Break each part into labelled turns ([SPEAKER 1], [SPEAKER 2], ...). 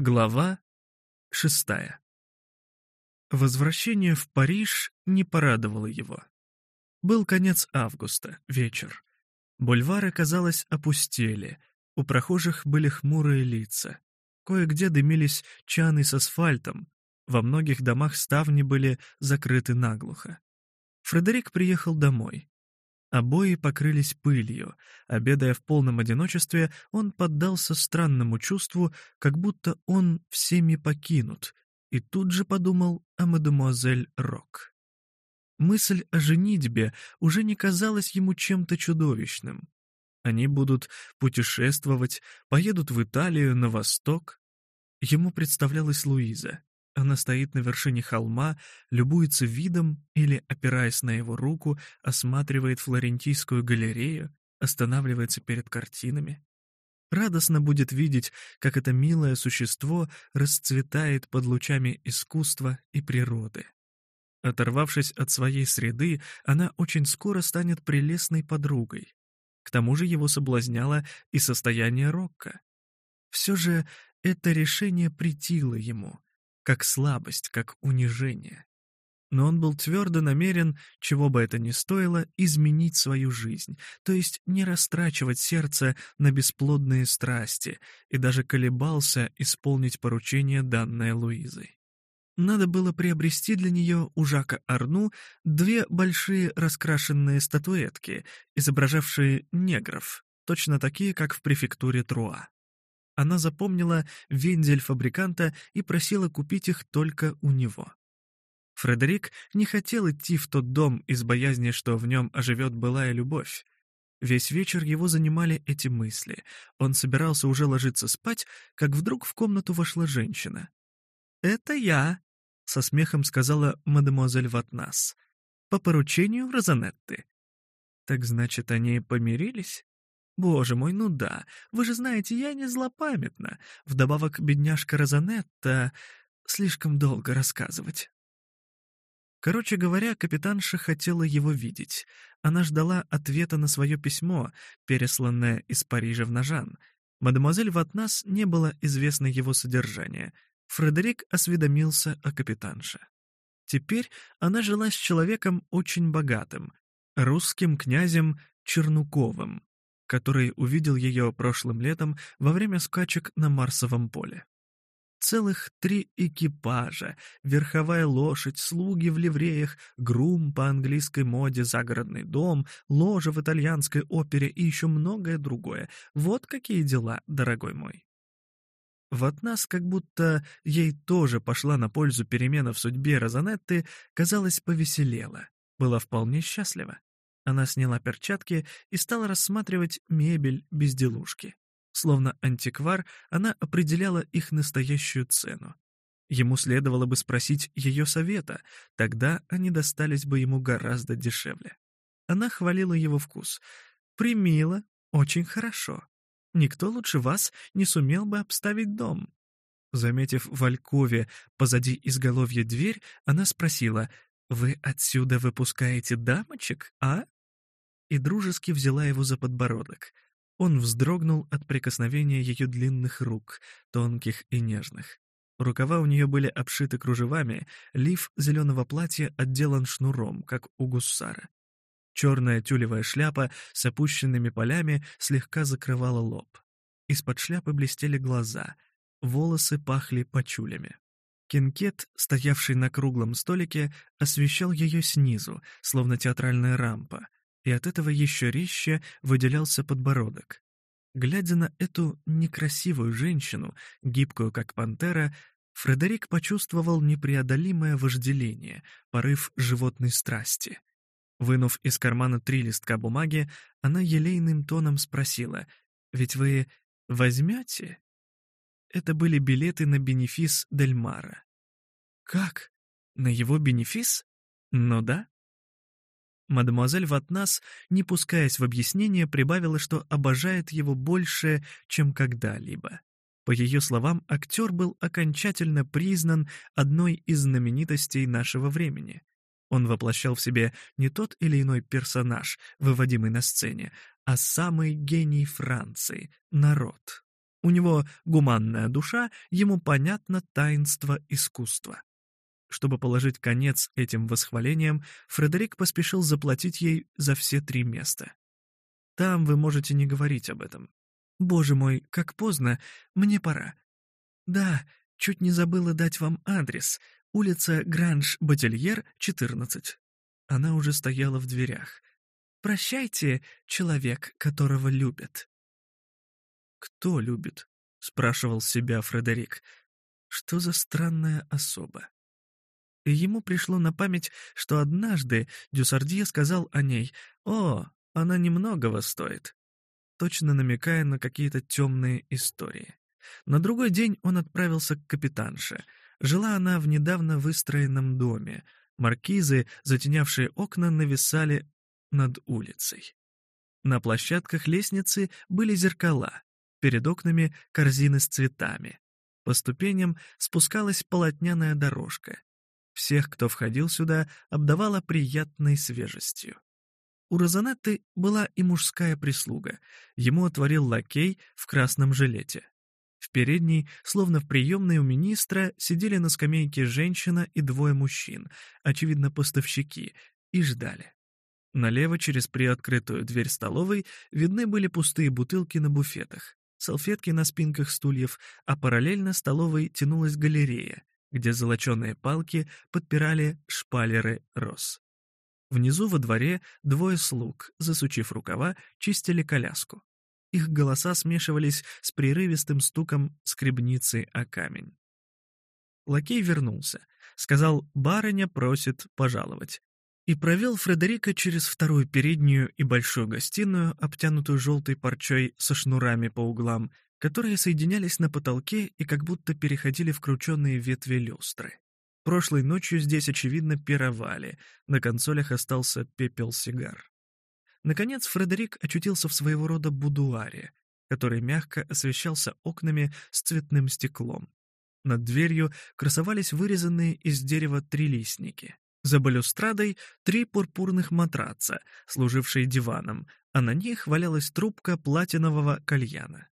[SPEAKER 1] Глава шестая. Возвращение в Париж не порадовало его. Был конец августа, вечер. Бульвары, казалось, опустели, у прохожих были хмурые лица. Кое-где дымились чаны с асфальтом, во многих домах ставни были закрыты наглухо. Фредерик приехал домой. Обои покрылись пылью. Обедая в полном одиночестве, он поддался странному чувству, как будто он всеми покинут, и тут же подумал о мадемуазель Рок. Мысль о женитьбе уже не казалась ему чем-то чудовищным. Они будут путешествовать, поедут в Италию, на восток. Ему представлялась Луиза она стоит на вершине холма, любуется видом или, опираясь на его руку, осматривает флорентийскую галерею, останавливается перед картинами. Радостно будет видеть, как это милое существо расцветает под лучами искусства и природы. Оторвавшись от своей среды, она очень скоро станет прелестной подругой. К тому же его соблазняло и состояние Рокко. Все же это решение притило ему, как слабость, как унижение. Но он был твердо намерен, чего бы это ни стоило, изменить свою жизнь, то есть не растрачивать сердце на бесплодные страсти, и даже колебался исполнить поручение, данное Луизой. Надо было приобрести для нее у Жака Арну две большие раскрашенные статуэтки, изображавшие негров, точно такие, как в префектуре Труа. Она запомнила вензель фабриканта и просила купить их только у него. Фредерик не хотел идти в тот дом из боязни, что в нем оживет былая любовь. Весь вечер его занимали эти мысли. Он собирался уже ложиться спать, как вдруг в комнату вошла женщина. «Это я», — со смехом сказала мадемуазель Ватнас, — «по поручению Розанетты». «Так значит, они помирились?» Боже мой, ну да, вы же знаете, я не злопамятна. Вдобавок, бедняжка Розанетта слишком долго рассказывать. Короче говоря, капитанша хотела его видеть. Она ждала ответа на свое письмо, пересланное из Парижа в Нажан. Мадемуазель Ватнас не было известно его содержание. Фредерик осведомился о капитанше. Теперь она жила с человеком очень богатым, русским князем Чернуковым, который увидел ее прошлым летом во время скачек на Марсовом поле. Целых три экипажа, верховая лошадь, слуги в ливреях, грум по английской моде, загородный дом, ложа в итальянской опере и еще многое другое. Вот какие дела, дорогой мой. В от нас, как будто ей тоже пошла на пользу перемена в судьбе Розанетты, казалось, повеселела, была вполне счастлива. Она сняла перчатки и стала рассматривать мебель безделушки. Словно антиквар, она определяла их настоящую цену. Ему следовало бы спросить ее совета, тогда они достались бы ему гораздо дешевле. Она хвалила его вкус. «Примила, очень хорошо. Никто лучше вас не сумел бы обставить дом». Заметив в Алькове позади изголовья дверь, она спросила, «Вы отсюда выпускаете дамочек, а?» и дружески взяла его за подбородок. Он вздрогнул от прикосновения ее длинных рук, тонких и нежных. Рукава у нее были обшиты кружевами, лиф зеленого платья отделан шнуром, как у гусара. Черная тюлевая шляпа с опущенными полями слегка закрывала лоб. Из-под шляпы блестели глаза, волосы пахли почулями. Кинкет, стоявший на круглом столике, освещал ее снизу, словно театральная рампа, и от этого еще резче выделялся подбородок. Глядя на эту некрасивую женщину, гибкую как пантера, Фредерик почувствовал непреодолимое вожделение, порыв животной страсти. Вынув из кармана три листка бумаги, она елейным тоном спросила, «Ведь вы возьмете?» Это были билеты на бенефис Дельмара. «Как? На его бенефис? Ну да», Мадемуазель Ватнас, не пускаясь в объяснение, прибавила, что обожает его больше, чем когда-либо. По ее словам, актер был окончательно признан одной из знаменитостей нашего времени. Он воплощал в себе не тот или иной персонаж, выводимый на сцене, а самый гений Франции — народ. У него гуманная душа, ему понятно таинство искусства. Чтобы положить конец этим восхвалениям, Фредерик поспешил заплатить ей за все три места. «Там вы можете не говорить об этом. Боже мой, как поздно, мне пора. Да, чуть не забыла дать вам адрес. Улица Гранж-Батильер, 14». Она уже стояла в дверях. «Прощайте, человек, которого любят». «Кто любит?» — спрашивал себя Фредерик. «Что за странная особа?» ему пришло на память, что однажды Дюсардье сказал о ней «О, она немногого стоит», точно намекая на какие-то темные истории. На другой день он отправился к капитанше. Жила она в недавно выстроенном доме. Маркизы, затенявшие окна, нависали над улицей. На площадках лестницы были зеркала, перед окнами корзины с цветами. По ступеням спускалась полотняная дорожка. Всех, кто входил сюда, обдавала приятной свежестью. У Розанетты была и мужская прислуга. Ему отворил лакей в красном жилете. В передней, словно в приемной у министра, сидели на скамейке женщина и двое мужчин, очевидно, поставщики, и ждали. Налево через приоткрытую дверь столовой видны были пустые бутылки на буфетах, салфетки на спинках стульев, а параллельно столовой тянулась галерея, где золоченые палки подпирали шпалеры роз. Внизу во дворе двое слуг, засучив рукава, чистили коляску. Их голоса смешивались с прерывистым стуком скребницы о камень. Лакей вернулся, сказал «барыня просит пожаловать» и провел Фредерика через вторую переднюю и большую гостиную, обтянутую желтой парчой со шнурами по углам, которые соединялись на потолке и как будто переходили в крученные ветви люстры. Прошлой ночью здесь, очевидно, пировали, на консолях остался пепел сигар. Наконец Фредерик очутился в своего рода будуаре, который мягко освещался окнами с цветным стеклом. Над дверью красовались вырезанные из дерева трилистники. За балюстрадой три пурпурных матраца, служившие диваном, а на них валялась трубка платинового кальяна.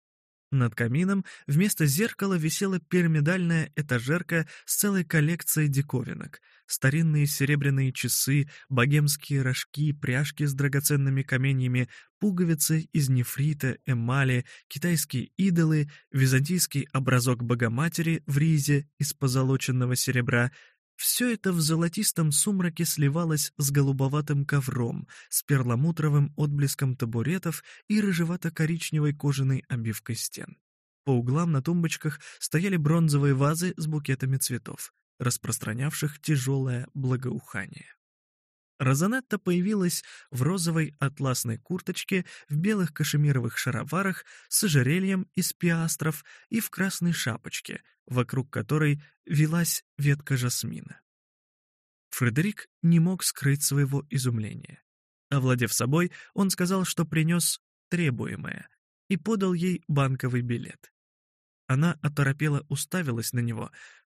[SPEAKER 1] Над камином вместо зеркала висела пирамидальная этажерка с целой коллекцией диковинок. Старинные серебряные часы, богемские рожки, пряжки с драгоценными каменьями, пуговицы из нефрита, эмали, китайские идолы, византийский образок Богоматери в ризе из позолоченного серебра, все это в золотистом сумраке сливалось с голубоватым ковром, с перламутровым отблеском табуретов и рыжевато-коричневой кожаной обивкой стен. По углам на тумбочках стояли бронзовые вазы с букетами цветов, распространявших тяжелое благоухание. Розанетта появилась в розовой атласной курточке, в белых кашемировых шароварах с ожерельем из пиастров и в красной шапочке, вокруг которой велась ветка жасмина. Фредерик не мог скрыть своего изумления. Овладев собой, он сказал, что принес требуемое, и подал ей банковый билет. Она оторопела уставилась на него,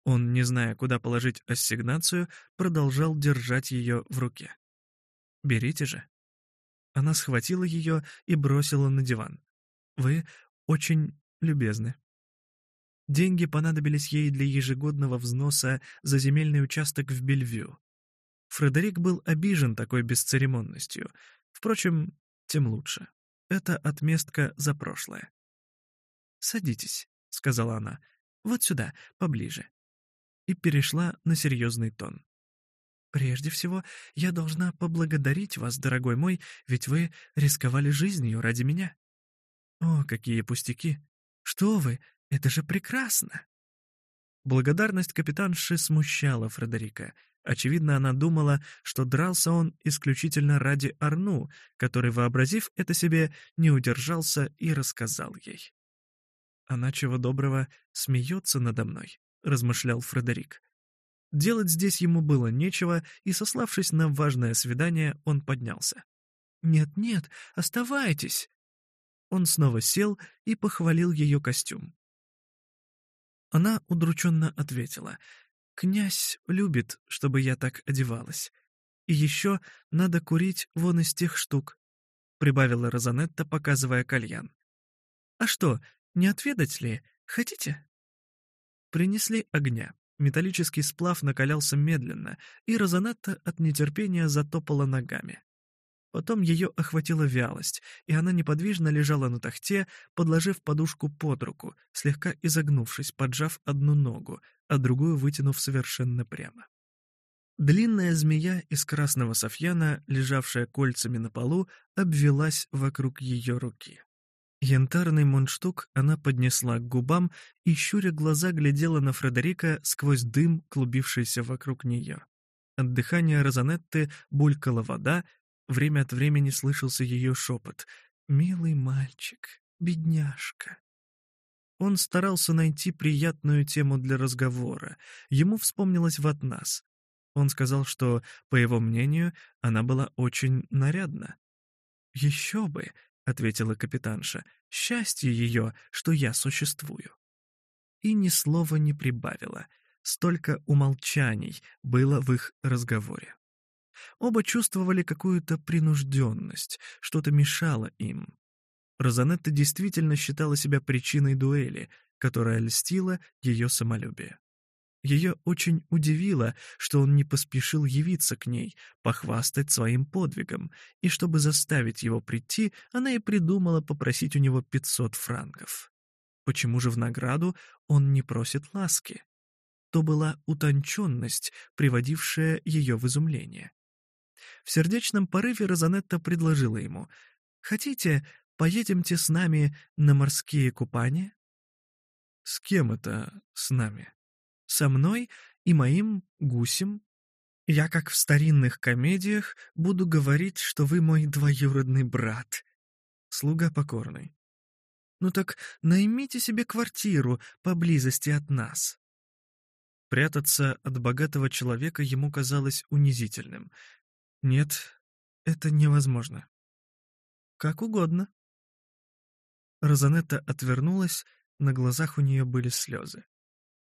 [SPEAKER 1] он, не зная, куда положить ассигнацию, продолжал держать ее в руке. «Берите же». Она схватила ее и бросила на диван. «Вы очень любезны». Деньги понадобились ей для ежегодного взноса за земельный участок в Бельвью. Фредерик был обижен такой бесцеремонностью. Впрочем, тем лучше. Это отместка за прошлое. «Садитесь», — сказала она. «Вот сюда, поближе и перешла на серьезный тон. «Прежде всего, я должна поблагодарить вас, дорогой мой, ведь вы рисковали жизнью ради меня». «О, какие пустяки! Что вы! Это же прекрасно!» Благодарность капитанши смущала Фредерика. Очевидно, она думала, что дрался он исключительно ради Арну, который, вообразив это себе, не удержался и рассказал ей. Она чего доброго смеется надо мной размышлял Фредерик. Делать здесь ему было нечего, и, сославшись на важное свидание, он поднялся. «Нет-нет, оставайтесь!» Он снова сел и похвалил ее костюм. Она удрученно ответила. «Князь любит, чтобы я так одевалась. И еще надо курить вон из тех штук», — прибавила Розанетта, показывая кальян. «А что, не отведать ли? Хотите?» Принесли огня. Металлический сплав накалялся медленно, и Розанетта от нетерпения затопала ногами. Потом ее охватила вялость, и она неподвижно лежала на тахте, подложив подушку под руку, слегка изогнувшись, поджав одну ногу, а другую вытянув совершенно прямо. Длинная змея из красного софьяна, лежавшая кольцами на полу, обвелась вокруг ее руки. Янтарный мундштук она поднесла к губам и, щуря глаза, глядела на Фредерика сквозь дым, клубившийся вокруг нее. От дыхания Розанетты булькала вода, время от времени слышался ее шепот «Милый мальчик, бедняжка». Он старался найти приятную тему для разговора. Ему вспомнилось в нас. Он сказал, что, по его мнению, она была очень нарядна. Еще бы, — ответила капитанша. «Счастье ее, что я существую». И ни слова не прибавила. Столько умолчаний было в их разговоре. Оба чувствовали какую-то принужденность, что-то мешало им. Розанетта действительно считала себя причиной дуэли, которая льстила ее самолюбие. Ее очень удивило, что он не поспешил явиться к ней, похвастать своим подвигом, и чтобы заставить его прийти, она и придумала попросить у него 500 франков. Почему же в награду он не просит ласки? То была утонченность, приводившая ее в изумление. В сердечном порыве Розанетта предложила ему «Хотите, поедемте с нами на морские купания?» «С кем это с нами?» Со мной и моим гусем я, как в старинных комедиях, буду говорить, что вы мой двоюродный брат. Слуга покорный. Ну так наймите себе квартиру поблизости от нас. Прятаться от богатого человека ему казалось унизительным. Нет, это невозможно. Как угодно. Розанетта отвернулась, на глазах у нее были слезы.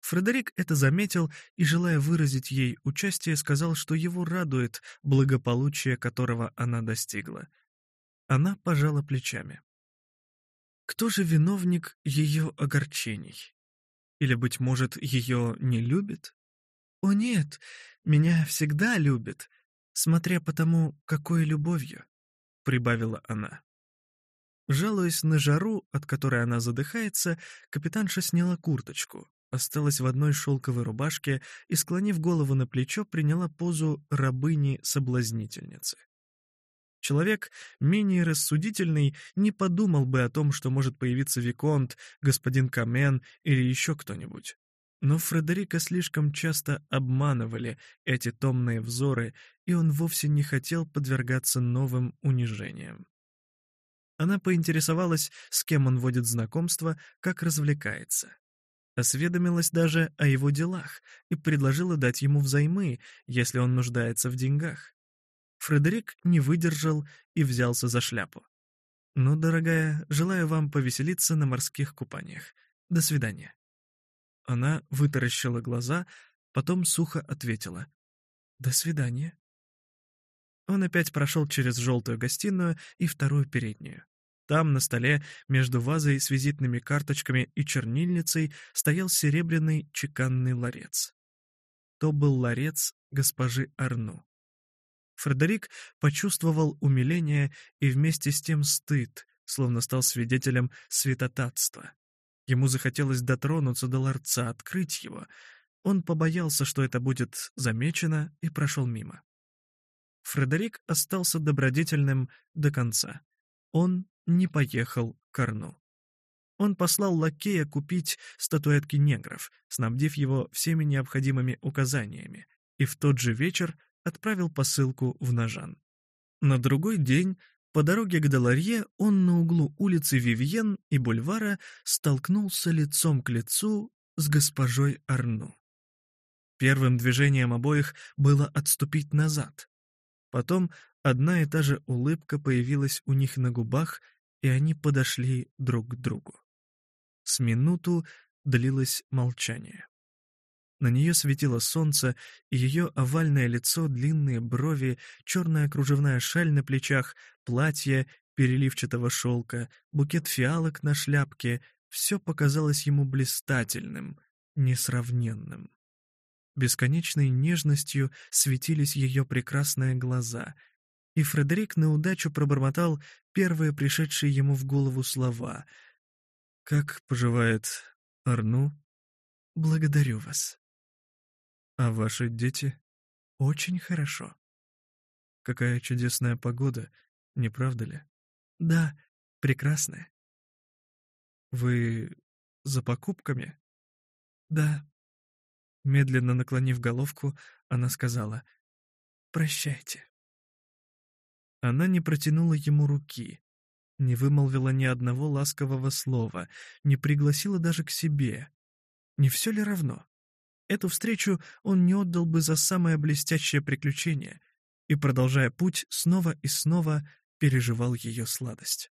[SPEAKER 1] Фредерик это заметил и, желая выразить ей участие, сказал, что его радует благополучие, которого она достигла. Она пожала плечами. Кто же виновник ее огорчений? Или, быть может, ее не любит? О нет, меня всегда любит, смотря по тому, какой любовью, — прибавила она. Жалуясь на жару, от которой она задыхается, капитанша сняла курточку, осталась в одной шелковой рубашке и, склонив голову на плечо, приняла позу рабыни-соблазнительницы. Человек, менее рассудительный, не подумал бы о том, что может появиться Виконт, господин Камен или еще кто-нибудь. Но Фредерика слишком часто обманывали эти томные взоры, и он вовсе не хотел подвергаться новым унижениям. Она поинтересовалась, с кем он водит знакомство, как развлекается осведомилась даже о его делах и предложила дать ему взаймы, если он нуждается в деньгах. Фредерик не выдержал и взялся за шляпу. «Ну, дорогая, желаю вам повеселиться на морских купаниях. До свидания». Она вытаращила глаза, потом сухо ответила. «До свидания». Он опять прошел через желтую гостиную и вторую переднюю. Там, на столе, между вазой с визитными карточками и чернильницей, стоял серебряный чеканный ларец. То был ларец госпожи Арну. Фредерик почувствовал умиление и вместе с тем стыд, словно стал свидетелем святотатства. Ему захотелось дотронуться до ларца, открыть его. Он побоялся, что это будет замечено, и прошел мимо. Фредерик остался добродетельным до конца. Он не поехал к Арну. Он послал лакея купить статуэтки негров, снабдив его всеми необходимыми указаниями, и в тот же вечер отправил посылку в Нажан. На другой день по дороге к Даларье он на углу улицы Вивьен и Бульвара столкнулся лицом к лицу с госпожой Арну. Первым движением обоих было отступить назад. Потом Одна и та же улыбка появилась у них на губах, и они подошли друг к другу. С минуту длилось молчание. На нее светило солнце, и ее овальное лицо, длинные брови, черная кружевная шаль на плечах, платье переливчатого шелка, букет фиалок на шляпке — все показалось ему блистательным, несравненным. Бесконечной нежностью светились ее прекрасные глаза — и Фредерик на удачу пробормотал первые пришедшие ему в голову слова. «Как поживает Арну?» «Благодарю вас». «А ваши дети?» «Очень хорошо». «Какая чудесная погода, не правда ли?» «Да, прекрасная». «Вы за покупками?» «Да». Медленно наклонив головку, она сказала «Прощайте». Она не протянула ему руки, не вымолвила ни одного ласкового слова, не пригласила даже к себе. Не все ли равно? Эту встречу он не отдал бы за самое блестящее приключение и, продолжая путь, снова и снова переживал ее сладость.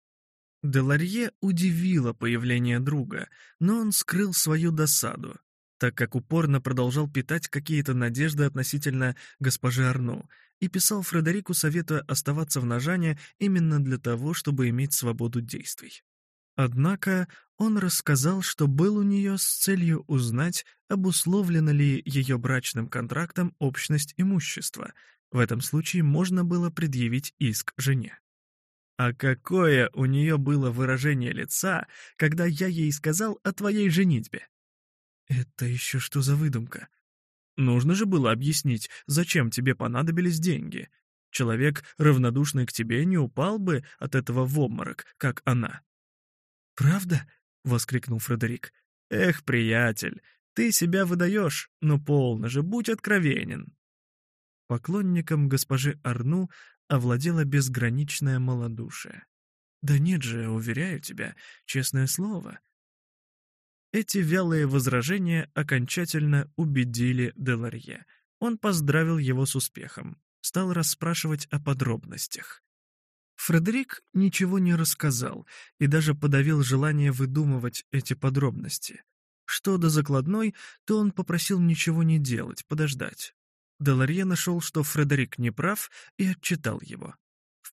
[SPEAKER 1] Деларье удивило появление друга, но он скрыл свою досаду, так как упорно продолжал питать какие-то надежды относительно госпожи Арну и писал Фредерику, советуя оставаться в Нажане именно для того, чтобы иметь свободу действий. Однако он рассказал, что был у нее с целью узнать, обусловлена ли ее брачным контрактом общность имущества. В этом случае можно было предъявить иск жене. А какое у нее было выражение лица, когда я ей сказал о твоей женитьбе? Это еще что за выдумка? Нужно же было объяснить, зачем тебе понадобились деньги. Человек, равнодушный к тебе, не упал бы от этого в обморок, как она. «Правда?» — воскликнул Фредерик. «Эх, приятель, ты себя выдаешь, но полно же, будь откровенен». Поклонником госпожи Арну овладела безграничная малодушие. «Да нет же, уверяю тебя, честное слово, эти вялые возражения окончательно убедили Деларье. Он поздравил его с успехом, стал расспрашивать о подробностях. Фредерик ничего не рассказал и даже подавил желание выдумывать эти подробности. Что до закладной, то он попросил ничего не делать, подождать. Деларье нашел, что Фредерик не прав, и отчитал его.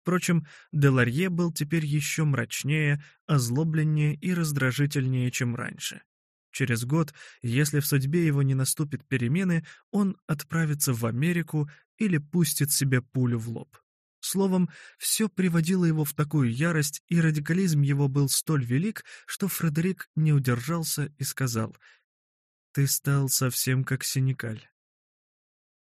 [SPEAKER 1] Впрочем, Деларье был теперь еще мрачнее, озлобленнее и раздражительнее, чем раньше. Через год, если в судьбе его не наступит перемены, он отправится в Америку или пустит себе пулю в лоб. Словом, все приводило его в такую ярость, и радикализм его был столь велик, что Фредерик не удержался и сказал, «Ты стал совсем как Синекаль».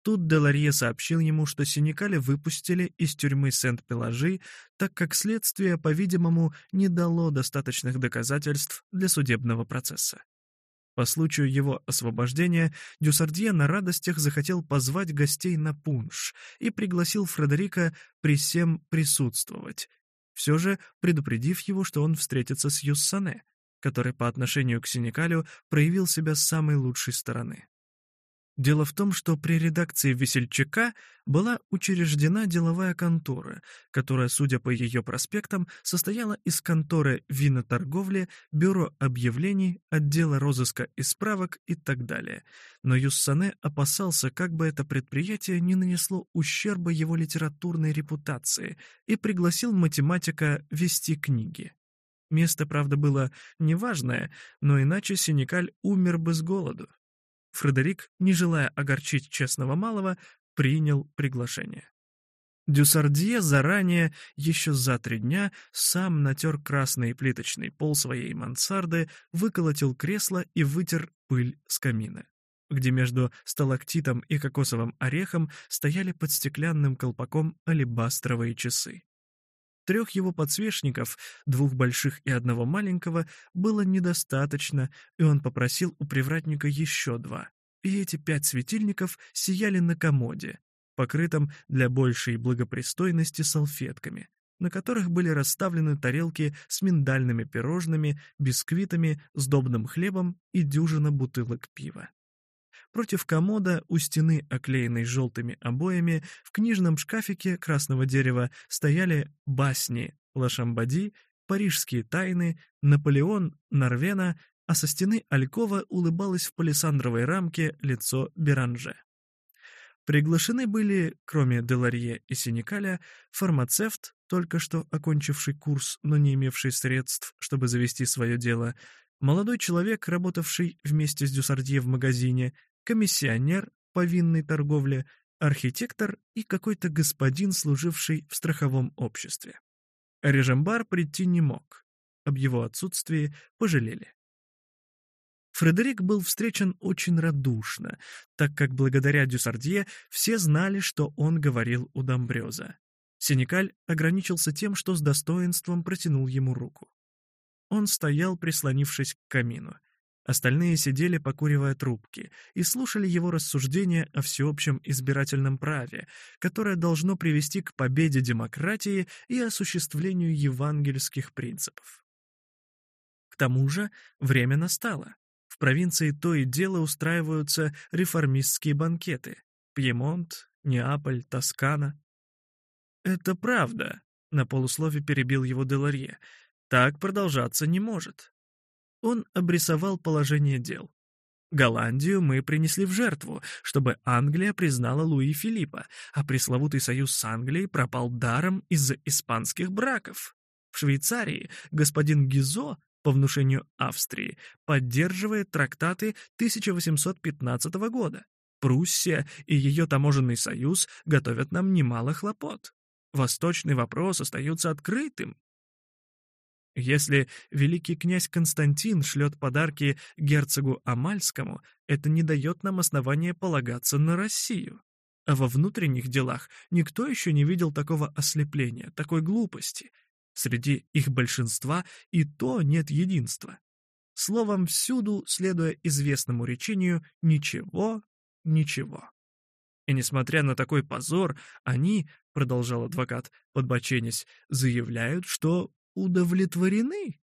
[SPEAKER 1] Тут Деларье сообщил ему, что Синекаля выпустили из тюрьмы Сент-Пелажи, так как следствие, по-видимому, не дало достаточных доказательств для судебного процесса. По случаю его освобождения Дюсардье на радостях захотел позвать гостей на пунш и пригласил Фредерика при всем присутствовать, все же предупредив его, что он встретится с Юссане, который по отношению к Синикалю проявил себя с самой лучшей стороны. Дело в том, что при редакции «Весельчака» была учреждена деловая контора, которая, судя по ее проспектам, состояла из конторы виноторговли, бюро объявлений, отдела розыска и справок и так далее. Но Юссане опасался, как бы это предприятие не нанесло ущерба его литературной репутации и пригласил математика вести книги. Место, правда, было неважное, но иначе Синекаль умер бы с голоду. Фредерик, не желая огорчить честного малого, принял приглашение. Дюсардье заранее, еще за три дня, сам натер красный плиточный пол своей мансарды, выколотил кресло и вытер пыль с камина, где между сталактитом и кокосовым орехом стояли под стеклянным колпаком алебастровые часы. Трех его подсвечников, двух больших и одного маленького, было недостаточно, и он попросил у привратника еще два. И эти пять светильников сияли на комоде, покрытом для большей благопристойности салфетками, на которых были расставлены тарелки с миндальными пирожными, бисквитами, сдобным хлебом и дюжина бутылок пива. Против комода у стены, оклеенной желтыми обоями, в книжном шкафике красного дерева стояли басни Лашамбади, «Парижские тайны», «Наполеон», «Норвена», а со стены Алькова улыбалось в палисандровой рамке лицо Беранже. Приглашены были, кроме Деларье и Синикаля, фармацевт, только что окончивший курс, но не имевший средств, чтобы завести свое дело, молодой человек, работавший вместе с Дюсардье в магазине, комиссионер по винной торговле, архитектор и какой-то господин, служивший в страховом обществе. Режембар прийти не мог. Об его отсутствии пожалели. Фредерик был встречен очень радушно, так как благодаря Дюсардье все знали, что он говорил у Домбрёза. Синекаль ограничился тем, что с достоинством протянул ему руку. Он стоял, прислонившись к камину. Остальные сидели, покуривая трубки, и слушали его рассуждения о всеобщем избирательном праве, которое должно привести к победе демократии и осуществлению евангельских принципов. К тому же время настало. В провинции то и дело устраиваются реформистские банкеты. Пьемонт, Неаполь, Тоскана. «Это правда», — на полуслове перебил его Деларье. «Так продолжаться не может» он обрисовал положение дел. Голландию мы принесли в жертву, чтобы Англия признала Луи Филиппа, а пресловутый союз с Англией пропал даром из-за испанских браков. В Швейцарии господин Гизо, по внушению Австрии, поддерживает трактаты 1815 года. Пруссия и ее таможенный союз готовят нам немало хлопот. Восточный вопрос остается открытым, если великий князь Константин шлет подарки герцогу Амальскому, это не дает нам основания полагаться на Россию. А во внутренних делах никто еще не видел такого ослепления, такой глупости. Среди их большинства и то нет единства. Словом, всюду, следуя известному речению, ничего, ничего. И несмотря на такой позор, они, продолжал адвокат, подбоченясь, заявляют, что удовлетворены?»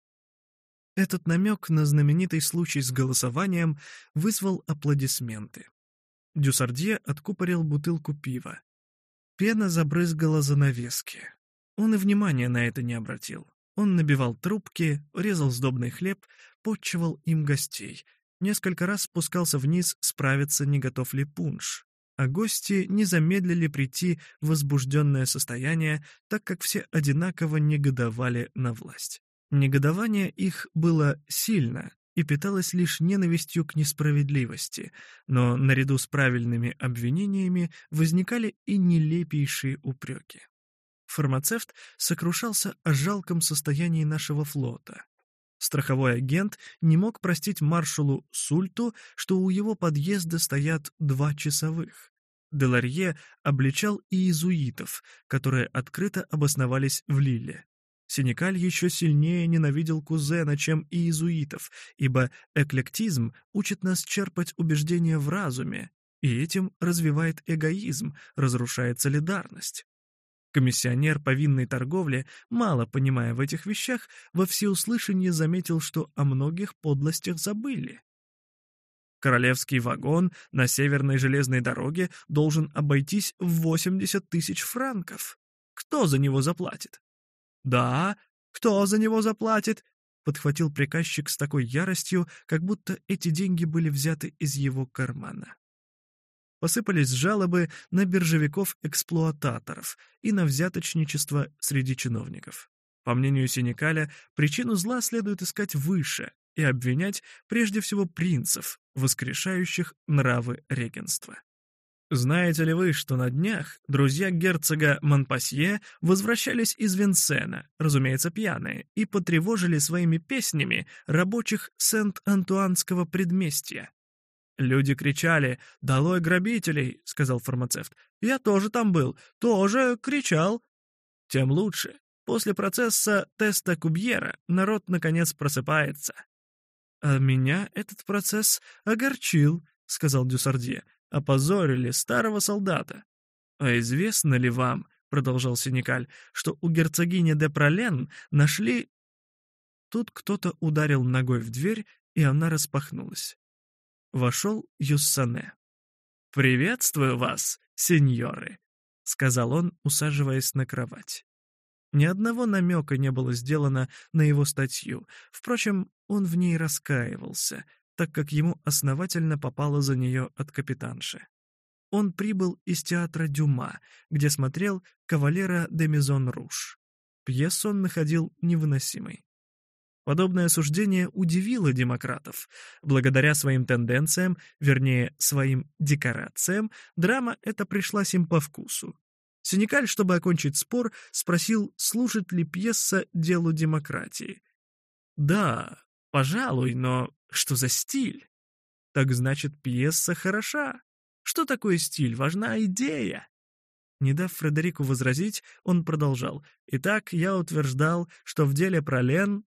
[SPEAKER 1] Этот намек на знаменитый случай с голосованием вызвал аплодисменты. Дюсардье откупорил бутылку пива. Пена забрызгала занавески. Он и внимания на это не обратил. Он набивал трубки, резал сдобный хлеб, подчивал им гостей. Несколько раз спускался вниз справиться, не готов ли пунш. А гости не замедлили прийти в возбужденное состояние, так как все одинаково негодовали на власть. Негодование их было сильно и питалось лишь ненавистью к несправедливости, но наряду с правильными обвинениями возникали и нелепейшие упреки. Фармацевт сокрушался о жалком состоянии нашего флота, Страховой агент не мог простить маршалу Сульту, что у его подъезда стоят два часовых. Деларье обличал иезуитов, которые открыто обосновались в Лилле. Синекаль еще сильнее ненавидел кузена, чем иезуитов, ибо эклектизм учит нас черпать убеждения в разуме, и этим развивает эгоизм, разрушает солидарность. Комиссионер, повинный торговле, мало понимая в этих вещах, во всеуслышание заметил, что о многих подлостях забыли. Королевский вагон на северной железной дороге должен обойтись в 80 тысяч франков. Кто за него заплатит? Да, кто за него заплатит? Подхватил приказчик с такой яростью, как будто эти деньги были взяты из его кармана посыпались жалобы на биржевиков-эксплуататоров и на взяточничество среди чиновников. По мнению Синикаля, причину зла следует искать выше и обвинять прежде всего принцев, воскрешающих нравы регенства. Знаете ли вы, что на днях друзья герцога Монпасье возвращались из Винсена, разумеется, пьяные, и потревожили своими песнями рабочих Сент-Антуанского предместья? Люди кричали «Долой грабителей!» — сказал фармацевт. «Я тоже там был, тоже кричал!» Тем лучше. После процесса теста Кубьера народ, наконец, просыпается. «А меня этот процесс огорчил», — сказал Дюсардье. «Опозорили старого солдата». «А известно ли вам», — продолжал Синикаль, «что у герцогини де Пролен нашли...» Тут кто-то ударил ногой в дверь, и она распахнулась вошел Юссане. «Приветствую вас, сеньоры», — сказал он, усаживаясь на кровать. Ни одного намека не было сделано на его статью, впрочем, он в ней раскаивался, так как ему основательно попало за нее от капитанши. Он прибыл из театра Дюма, где смотрел «Кавалера де Мизон Руш». Пьесу он находил невыносимой. Подобное суждение удивило демократов. Благодаря своим тенденциям, вернее, своим декорациям, драма эта пришлась им по вкусу. Синикаль, чтобы окончить спор, спросил, служит ли пьеса делу демократии. «Да, пожалуй, но что за стиль?» «Так значит, пьеса хороша. Что такое стиль? Важна идея!» Не дав Фредерику возразить, он продолжал. «Итак, я утверждал, что в деле про Лен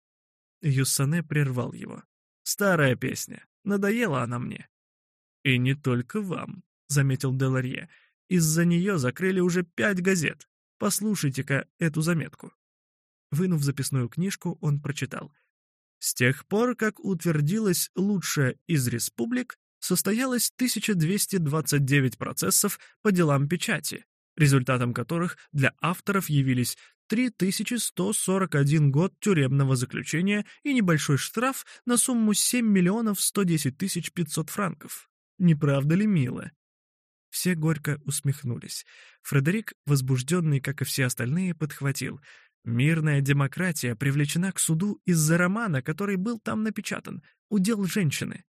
[SPEAKER 1] Юсане прервал его. «Старая песня. Надоела она мне». «И не только вам», — заметил Деларье. «Из-за нее закрыли уже пять газет. Послушайте-ка эту заметку». Вынув записную книжку, он прочитал. «С тех пор, как утвердилась лучшая из республик, состоялось 1229 процессов по делам печати, результатом которых для авторов явились 3141 год тюремного заключения и небольшой штраф на сумму 7 миллионов 110 тысяч 500 франков. Не правда ли мило? Все горько усмехнулись. Фредерик, возбужденный, как и все остальные, подхватил. Мирная демократия привлечена к суду из-за романа, который был там напечатан. Удел женщины.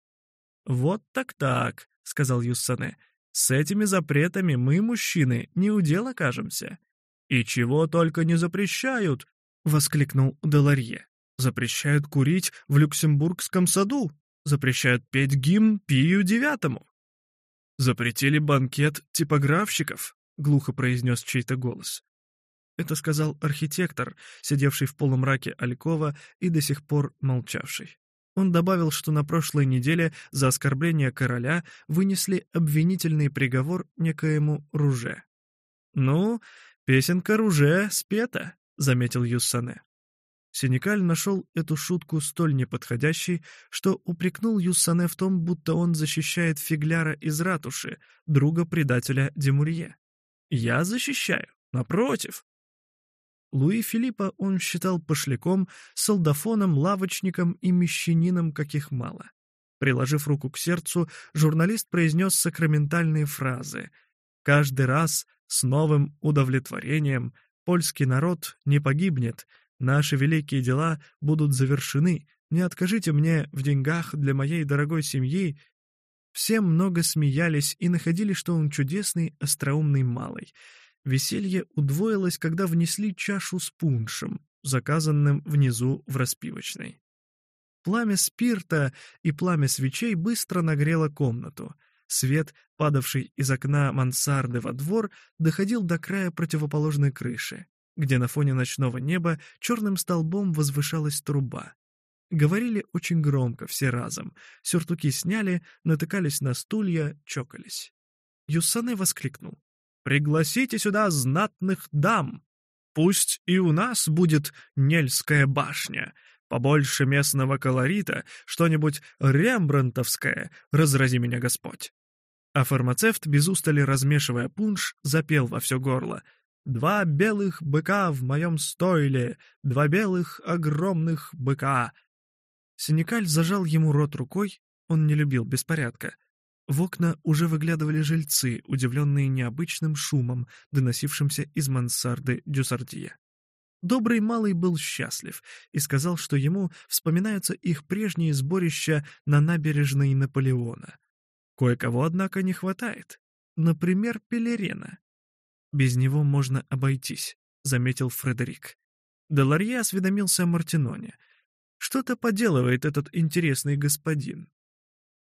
[SPEAKER 1] «Вот так-так», — сказал Юссане. «С этими запретами мы, мужчины, не удел окажемся». «И чего только не запрещают!» — воскликнул Деларье. «Запрещают курить в Люксембургском саду! Запрещают петь гимн Пию Девятому!» «Запретили банкет типографщиков!» — глухо произнес чей-то голос. Это сказал архитектор, сидевший в полумраке Алькова и до сих пор молчавший. Он добавил, что на прошлой неделе за оскорбление короля вынесли обвинительный приговор некоему Руже. «Ну, «Песенка уже спета», — заметил Юссане. Синикаль нашел эту шутку столь неподходящей, что упрекнул Юссане в том, будто он защищает фигляра из ратуши, друга предателя Демурье. «Я защищаю, напротив». Луи Филиппа он считал пошляком, солдафоном, лавочником и мещанином, каких мало. Приложив руку к сердцу, журналист произнес сакраментальные фразы — Каждый раз с новым удовлетворением польский народ не погибнет, наши великие дела будут завершены, не откажите мне в деньгах для моей дорогой семьи». Все много смеялись и находили, что он чудесный, остроумный малый. Веселье удвоилось, когда внесли чашу с пуншем, заказанным внизу в распивочной. Пламя спирта и пламя свечей быстро нагрело комнату — Свет, падавший из окна мансарды во двор, доходил до края противоположной крыши, где на фоне ночного неба черным столбом возвышалась труба. Говорили очень громко, все разом. Сюртуки сняли, натыкались на стулья, чокались. Юссане воскликнул. «Пригласите сюда знатных дам! Пусть и у нас будет Нельская башня!» побольше местного колорита, что-нибудь рембрантовское, разрази меня Господь. А фармацевт без устали размешивая пунш, запел во все горло. «Два белых быка в моем стойле! Два белых огромных быка!» Синекаль зажал ему рот рукой, он не любил беспорядка. В окна уже выглядывали жильцы, удивленные необычным шумом, доносившимся из мансарды Дюсардье. Добрый малый был счастлив и сказал, что ему вспоминаются их прежние сборища на набережной Наполеона — Кое-кого, однако, не хватает. Например, пелерена. Без него можно обойтись, заметил Фредерик. Деларье осведомился о Мартиноне. Что-то поделывает этот интересный господин.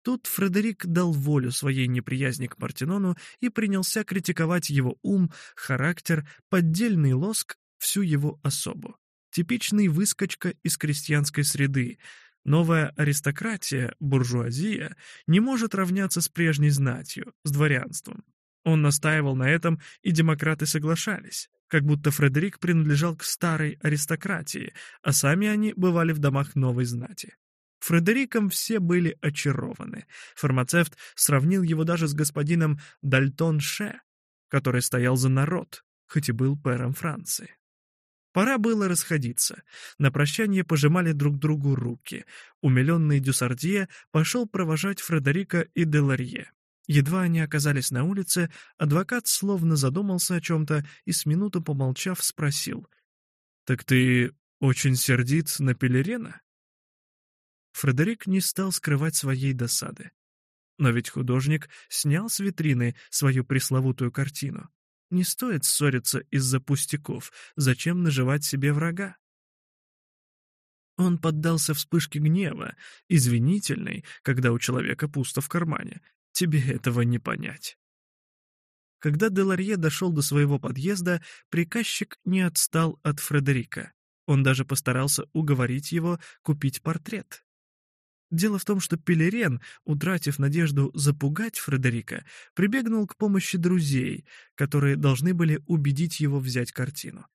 [SPEAKER 1] Тут Фредерик дал волю своей неприязни к Мартинону и принялся критиковать его ум, характер, поддельный лоск, всю его особу. Типичный выскочка из крестьянской среды, Новая аристократия, буржуазия, не может равняться с прежней знатью, с дворянством. Он настаивал на этом, и демократы соглашались, как будто Фредерик принадлежал к старой аристократии, а сами они бывали в домах новой знати. Фредериком все были очарованы. Фармацевт сравнил его даже с господином Дальтон Ше, который стоял за народ, хоть и был пэром Франции. Пора было расходиться. На прощание пожимали друг другу руки. Умиленный Дюсардье пошел провожать Фредерика и Деларье. Едва они оказались на улице, адвокат словно задумался о чем-то и с минуту помолчав спросил. «Так ты очень сердит на Пелерена?» Фредерик не стал скрывать своей досады. Но ведь художник снял с витрины свою пресловутую картину. Не стоит ссориться из-за пустяков. Зачем наживать себе врага? Он поддался вспышке гнева, извинительной, когда у человека пусто в кармане. Тебе этого не понять. Когда Деларье дошел до своего подъезда, приказчик не отстал от Фредерика. Он даже постарался уговорить его купить портрет. Дело в том, что Пелерен, утратив надежду запугать Фредерика, прибегнул к помощи друзей, которые должны были убедить его взять картину.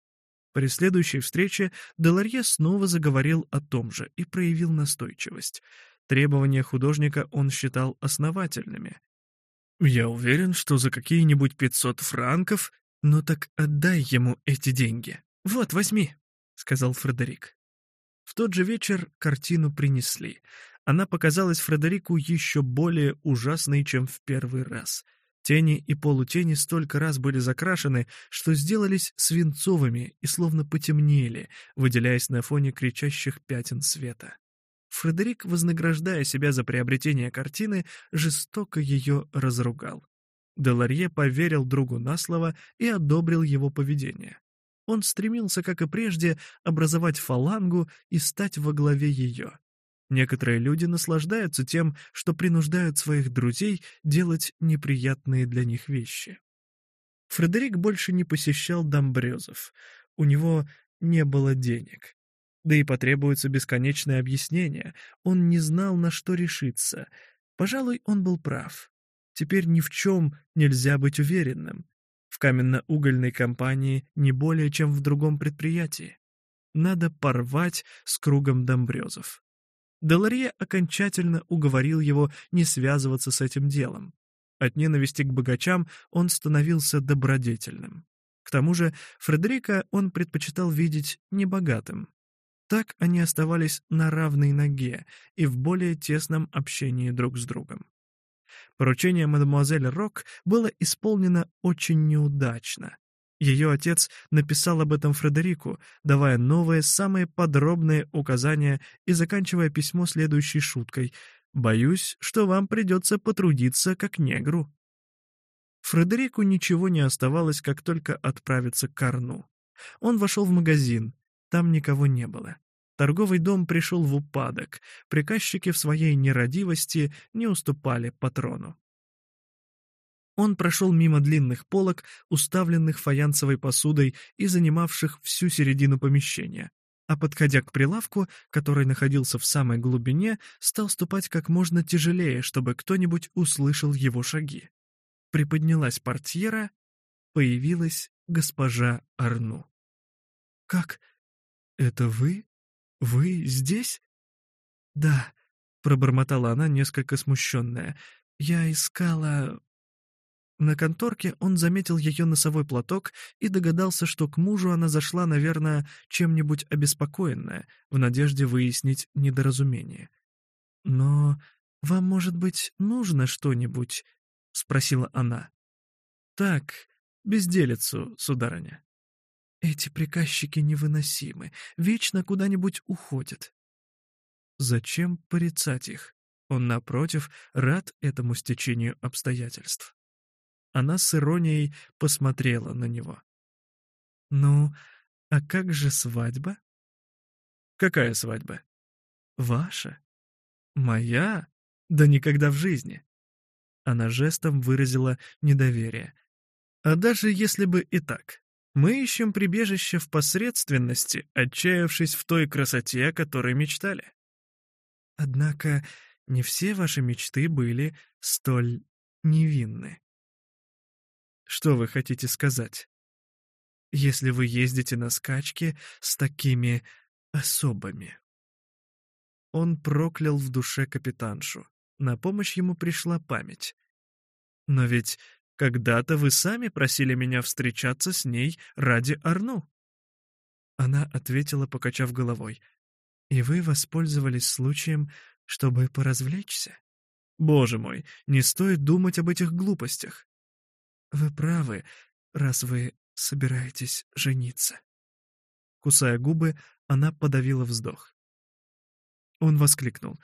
[SPEAKER 1] При следующей встрече Деларье снова заговорил о том же и проявил настойчивость. Требования художника он считал основательными. «Я уверен, что за какие-нибудь 500 франков... Но так отдай ему эти деньги. Вот, возьми», — сказал Фредерик. В тот же вечер картину принесли, она показалась Фредерику еще более ужасной, чем в первый раз. Тени и полутени столько раз были закрашены, что сделались свинцовыми и словно потемнели, выделяясь на фоне кричащих пятен света. Фредерик, вознаграждая себя за приобретение картины, жестоко ее разругал. Деларье поверил другу на слово и одобрил его поведение. Он стремился, как и прежде, образовать фалангу и стать во главе ее. Некоторые люди наслаждаются тем, что принуждают своих друзей делать неприятные для них вещи. Фредерик больше не посещал Домбрёзов. У него не было денег. Да и потребуется бесконечное объяснение. Он не знал, на что решиться. Пожалуй, он был прав. Теперь ни в чем нельзя быть уверенным. В каменно-угольной компании не более, чем в другом предприятии. Надо порвать с кругом Домбрёзов. Деларье окончательно уговорил его не связываться с этим делом. От ненависти к богачам он становился добродетельным. К тому же Фредерика он предпочитал видеть небогатым. Так они оставались на равной ноге и в более тесном общении друг с другом. Поручение мадемуазель Рок было исполнено очень неудачно, ее отец написал об этом Фредерику, давая новые, самые подробные указания и заканчивая письмо следующей шуткой. «Боюсь, что вам придется потрудиться как негру». Фредерику ничего не оставалось, как только отправиться к Карну. Он вошел в магазин, там никого не было. Торговый дом пришел в упадок, приказчики в своей нерадивости не уступали патрону. Он прошел мимо длинных полок, уставленных фаянсовой посудой и занимавших всю середину помещения, а подходя к прилавку, который находился в самой глубине, стал ступать как можно тяжелее, чтобы кто-нибудь услышал его шаги. Приподнялась портьера, появилась госпожа Арну. «Как? Это вы? Вы здесь?» «Да», — пробормотала она, несколько смущенная. «Я искала... На конторке он заметил ее носовой платок и догадался, что к мужу она зашла, наверное, чем-нибудь обеспокоенная, в надежде выяснить недоразумение. «Но вам, может быть, нужно что-нибудь?» — спросила она. «Так, безделицу, сударыня». «Эти приказчики невыносимы, вечно куда-нибудь уходят». «Зачем порицать их?» Он, напротив, рад этому стечению обстоятельств. Она с иронией посмотрела на него. «Ну, а как же свадьба?» «Какая свадьба?» «Ваша». «Моя? Да никогда в жизни». Она жестом выразила недоверие. «А даже если бы и так, мы ищем прибежище в посредственности, отчаявшись в той красоте, о которой мечтали». «Однако не все ваши мечты были столь невинны», что вы хотите сказать? Если вы ездите на скачке с такими особами. Он проклял в душе капитаншу. На помощь ему пришла память. Но ведь когда-то вы сами просили меня встречаться с ней ради Арну. Она ответила, покачав головой. И вы воспользовались случаем, чтобы поразвлечься? Боже мой, не стоит думать об этих глупостях. Вы правы, раз вы собираетесь жениться. Кусая губы, она подавила вздох. Он воскликнул.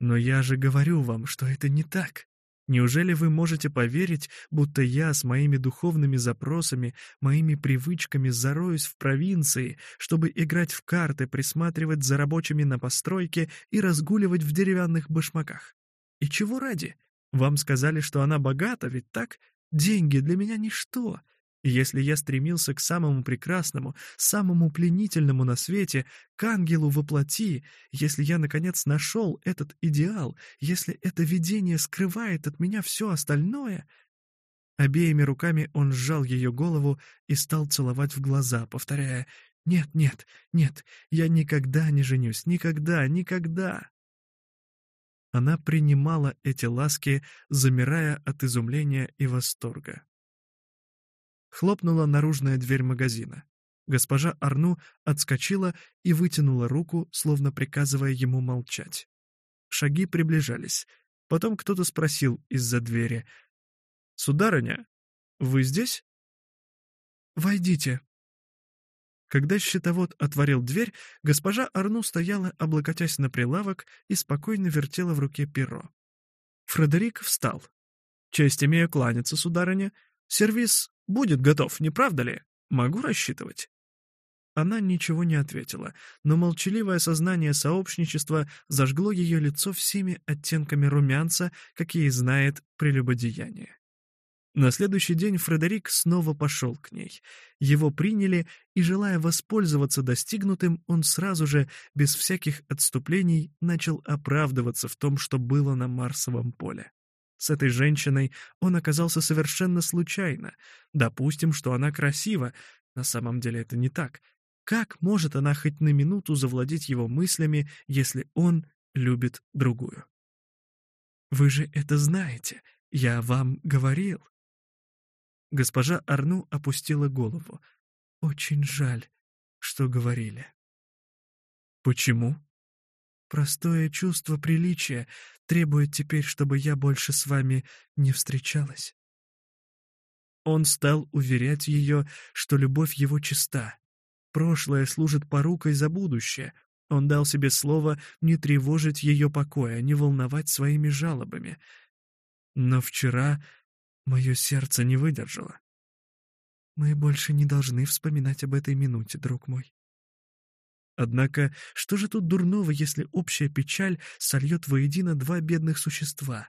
[SPEAKER 1] «Но я же говорю вам, что это не так. Неужели вы можете поверить, будто я с моими духовными запросами, моими привычками зароюсь в провинции, чтобы играть в карты, присматривать за рабочими на постройке и разгуливать в деревянных башмаках? И чего ради? Вам сказали, что она богата, ведь так? Деньги для меня ничто. И если я стремился к самому прекрасному, самому пленительному на свете, к ангелу воплоти, если я, наконец, нашел этот идеал, если это видение скрывает от меня все остальное... Обеими руками он сжал ее голову и стал целовать в глаза, повторяя «Нет, нет, нет, я никогда не женюсь, никогда, никогда!» Она принимала эти ласки, замирая от изумления и восторга. Хлопнула наружная дверь магазина. Госпожа Арну отскочила и вытянула руку, словно приказывая ему молчать. Шаги приближались. Потом кто-то спросил из-за двери. «Сударыня, вы здесь?» «Войдите», когда счетовод отворил дверь, госпожа Арну стояла, облокотясь на прилавок, и спокойно вертела в руке перо. Фредерик встал. «Честь имею кланяться, сударыня. Сервис будет готов, не правда ли? Могу рассчитывать?» Она ничего не ответила, но молчаливое сознание сообщничества зажгло ее лицо всеми оттенками румянца, какие знает прелюбодеяние. На следующий день Фредерик снова пошел к ней. Его приняли, и, желая воспользоваться достигнутым, он сразу же, без всяких отступлений, начал оправдываться в том, что было на Марсовом поле. С этой женщиной он оказался совершенно случайно. Допустим, что она красива, на самом деле это не так. Как может она хоть на минуту завладеть его мыслями, если он любит другую? «Вы же это знаете, я вам говорил», Госпожа Арну опустила голову. «Очень жаль, что говорили». «Почему?» «Простое чувство приличия требует теперь, чтобы я больше с вами не встречалась». Он стал уверять ее, что любовь его чиста. Прошлое служит порукой за будущее. Он дал себе слово не тревожить ее покоя, не волновать своими жалобами. Но вчера Мое сердце не выдержало. Мы больше не должны вспоминать об этой минуте, друг мой. Однако, что же тут дурного, если общая печаль сольет воедино два бедных существа?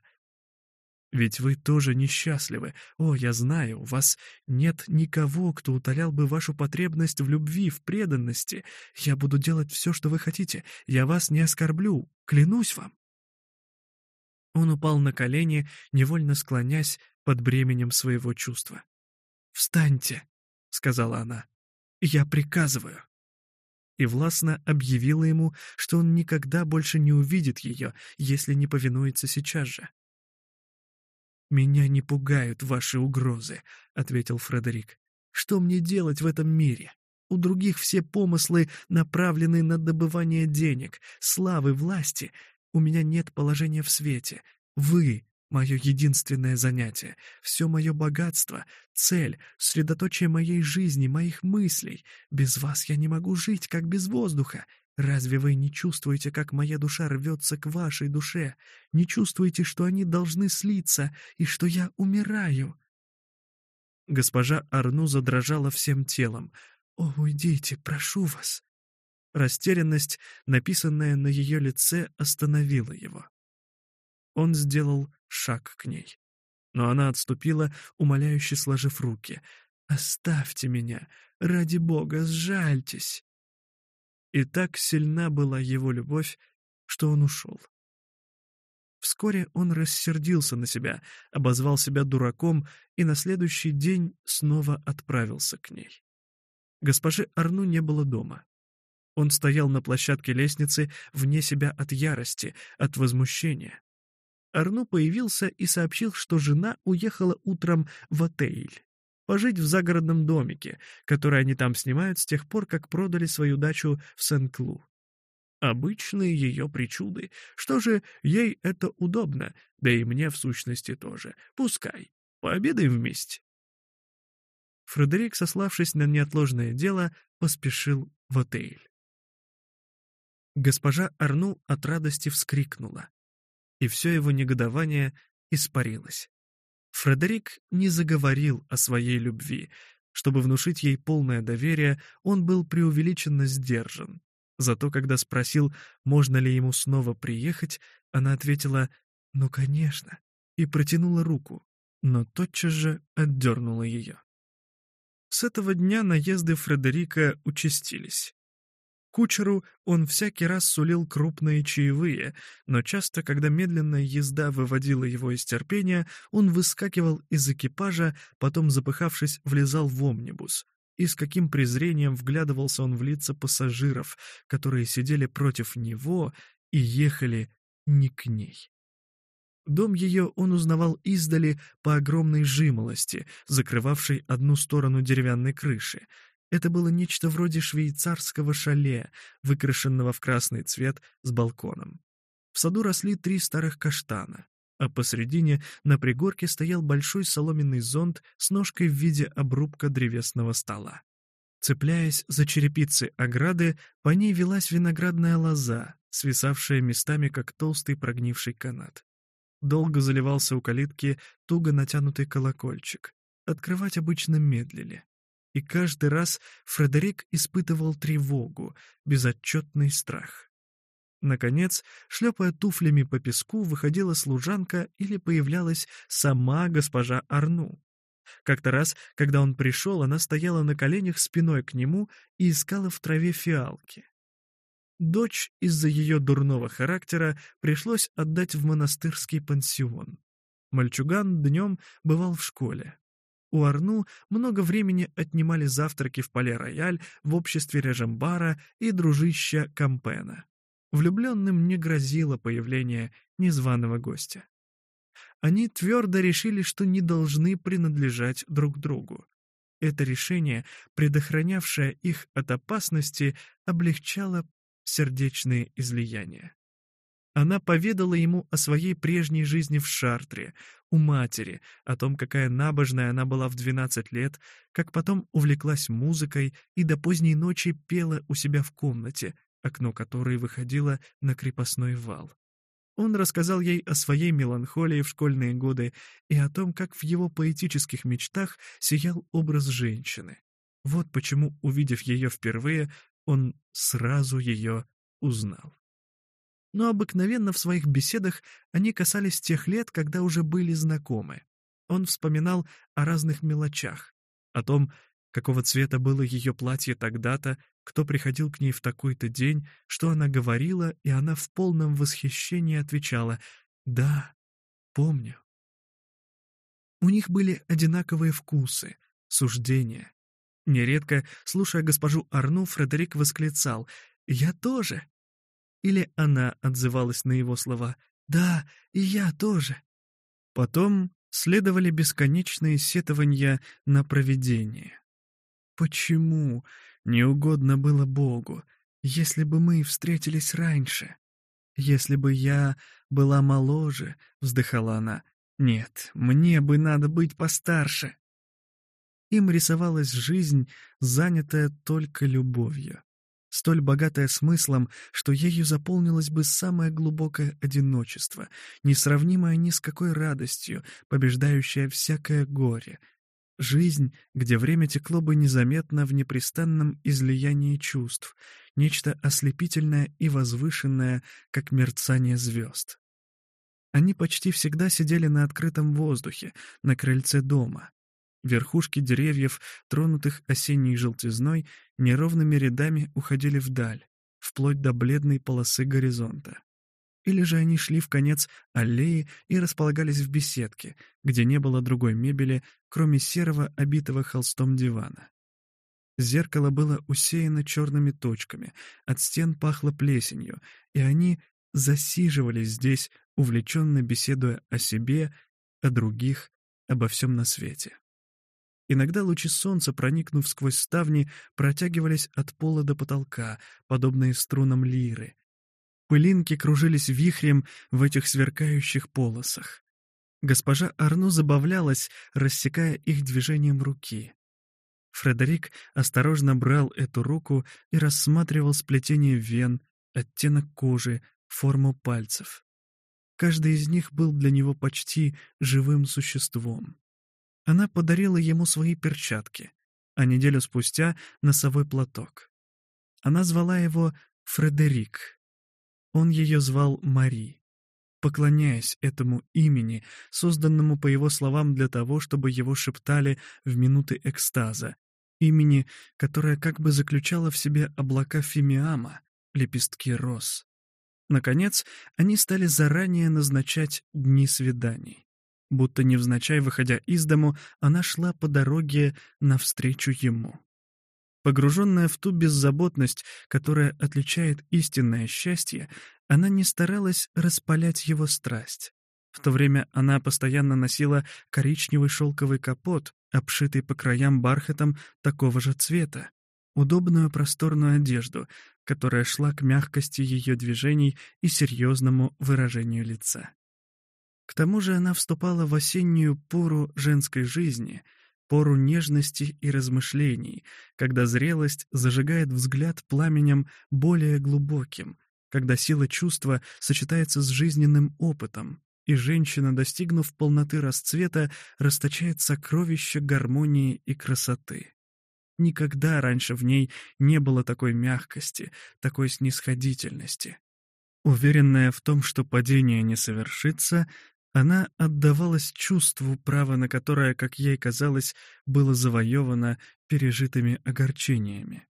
[SPEAKER 1] Ведь вы тоже несчастливы. О, я знаю, у вас нет никого, кто утолял бы вашу потребность в любви, в преданности. Я буду делать все, что вы хотите. Я вас не оскорблю, клянусь вам. Он упал на колени, невольно склонясь под бременем своего чувства. «Встаньте!» — сказала она. «Я приказываю!» И властно объявила ему, что он никогда больше не увидит ее, если не повинуется сейчас же. «Меня не пугают ваши угрозы», — ответил Фредерик. «Что мне делать в этом мире? У других все помыслы направлены на добывание денег, славы, власти, у меня нет положения в свете. Вы — мое единственное занятие, все мое богатство, цель, средоточие моей жизни, моих мыслей. Без вас я не могу жить, как без воздуха. Разве вы не чувствуете, как моя душа рвется к вашей душе? Не чувствуете, что они должны слиться и что я умираю?» Госпожа Арну задрожала всем телом. «О, уйдите, прошу вас!» Растерянность, написанная на ее лице, остановила его. Он сделал шаг к ней. Но она отступила, умоляюще сложив руки. «Оставьте меня! Ради бога, сжальтесь!» И так сильна была его любовь, что он ушел. Вскоре он рассердился на себя, обозвал себя дураком и на следующий день снова отправился к ней. Госпожи Арну не было дома. Он стоял на площадке лестницы вне себя от ярости, от возмущения. Арну появился и сообщил, что жена уехала утром в отель. Пожить в загородном домике, который они там снимают с тех пор, как продали свою дачу в Сен-Клу. Обычные ее причуды. Что же, ей это удобно, да и мне в сущности тоже. Пускай. Пообедаем вместе. Фредерик, сославшись на неотложное дело, поспешил в отель. Госпожа Арну от радости вскрикнула, и все его негодование испарилось. Фредерик не заговорил о своей любви. Чтобы внушить ей полное доверие, он был преувеличенно сдержан. Зато когда спросил, можно ли ему снова приехать, она ответила «Ну, конечно», и протянула руку, но тотчас же отдернула ее. С этого дня наезды Фредерика участились кучеру он всякий раз сулил крупные чаевые, но часто, когда медленная езда выводила его из терпения, он выскакивал из экипажа, потом, запыхавшись, влезал в омнибус. И с каким презрением вглядывался он в лица пассажиров, которые сидели против него и ехали не к ней. Дом ее он узнавал издали по огромной жимолости, закрывавшей одну сторону деревянной крыши — это было нечто вроде швейцарского шале, выкрашенного в красный цвет с балконом. В саду росли три старых каштана, а посредине на пригорке стоял большой соломенный зонт с ножкой в виде обрубка древесного стола. Цепляясь за черепицы ограды, по ней велась виноградная лоза, свисавшая местами, как толстый прогнивший канат. Долго заливался у калитки туго натянутый колокольчик. Открывать обычно медлили и каждый раз Фредерик испытывал тревогу, безотчетный страх. Наконец, шлепая туфлями по песку, выходила служанка или появлялась сама госпожа Арну. Как-то раз, когда он пришел, она стояла на коленях спиной к нему и искала в траве фиалки. Дочь из-за ее дурного характера пришлось отдать в монастырский пансион. Мальчуган днем бывал в школе. У Арну много времени отнимали завтраки в Пале-Рояль в обществе Режембара и дружища Кампена. Влюбленным не грозило появление незваного гостя. Они твердо решили, что не должны принадлежать друг другу. Это решение, предохранявшее их от опасности, облегчало сердечные излияния. Она поведала ему о своей прежней жизни в Шартре, у матери, о том, какая набожная она была в 12 лет, как потом увлеклась музыкой и до поздней ночи пела у себя в комнате, окно которой выходило на крепостной вал. Он рассказал ей о своей меланхолии в школьные годы и о том, как в его поэтических мечтах сиял образ женщины. Вот почему, увидев ее впервые, он сразу ее узнал. Но обыкновенно в своих беседах они касались тех лет, когда уже были знакомы. Он вспоминал о разных мелочах, о том, какого цвета было ее платье тогда-то, кто приходил к ней в такой-то день, что она говорила, и она в полном восхищении отвечала «Да, помню». У них были одинаковые вкусы, суждения. Нередко, слушая госпожу Арну, Фредерик восклицал «Я тоже! Или она отзывалась на его слова «Да, и я тоже». Потом следовали бесконечные сетования на провидение. Почему неугодно было Богу, если бы мы встретились раньше? Если бы я была моложе, вздыхала она, нет, мне бы надо быть постарше. Им рисовалась жизнь, занятая только любовью столь богатая смыслом, что ею заполнилось бы самое глубокое одиночество, несравнимое ни с какой радостью, побеждающее всякое горе. Жизнь, где время текло бы незаметно в непрестанном излиянии чувств, нечто ослепительное и возвышенное, как мерцание звезд. Они почти всегда сидели на открытом воздухе, на крыльце дома. Верхушки деревьев, тронутых осенней желтизной, неровными рядами уходили вдаль, вплоть до бледной полосы горизонта. Или же они шли в конец аллеи и располагались в беседке, где не было другой мебели, кроме серого, обитого холстом дивана. Зеркало было усеяно черными точками, от стен пахло плесенью, и они засиживались здесь, увлеченно беседуя о себе, о других, обо всем на свете. Иногда лучи солнца, проникнув сквозь ставни, протягивались от пола до потолка, подобные струнам лиры. Пылинки кружились вихрем в этих сверкающих полосах. Госпожа Арну забавлялась, рассекая их движением руки. Фредерик осторожно брал эту руку и рассматривал сплетение вен, оттенок кожи, форму пальцев. Каждый из них был для него почти живым существом она подарила ему свои перчатки, а неделю спустя — носовой платок. Она звала его Фредерик. Он ее звал Мари. Поклоняясь этому имени, созданному, по его словам, для того, чтобы его шептали в минуты экстаза, имени, которое как бы заключало в себе облака фимиама, лепестки роз. Наконец, они стали заранее назначать дни свиданий будто невзначай выходя из дому, она шла по дороге навстречу ему. Погруженная в ту беззаботность, которая отличает истинное счастье, она не старалась распалять его страсть. В то время она постоянно носила коричневый шелковый капот, обшитый по краям бархатом такого же цвета, удобную просторную одежду, которая шла к мягкости ее движений и серьезному выражению лица. К тому же она вступала в осеннюю пору женской жизни, пору нежности и размышлений, когда зрелость зажигает взгляд пламенем более глубоким, когда сила чувства сочетается с жизненным опытом, и женщина, достигнув полноты расцвета, расточает сокровища гармонии и красоты. Никогда раньше в ней не было такой мягкости, такой снисходительности. Уверенная в том, что падение не совершится, она отдавалась чувству, права на которое, как ей казалось, было завоевано пережитыми огорчениями.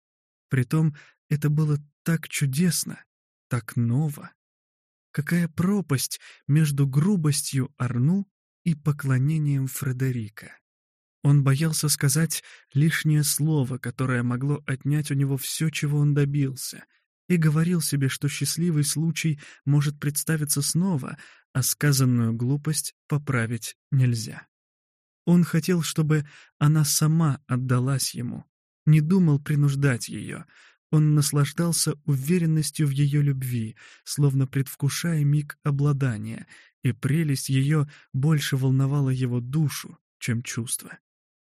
[SPEAKER 1] Притом это было так чудесно, так ново. Какая пропасть между грубостью Арну и поклонением Фредерика. Он боялся сказать лишнее слово, которое могло отнять у него все, чего он добился — и говорил себе, что счастливый случай может представиться снова, а сказанную глупость поправить нельзя. Он хотел, чтобы она сама отдалась ему, не думал принуждать ее, он наслаждался уверенностью в ее любви, словно предвкушая миг обладания, и прелесть ее больше волновала его душу, чем чувство.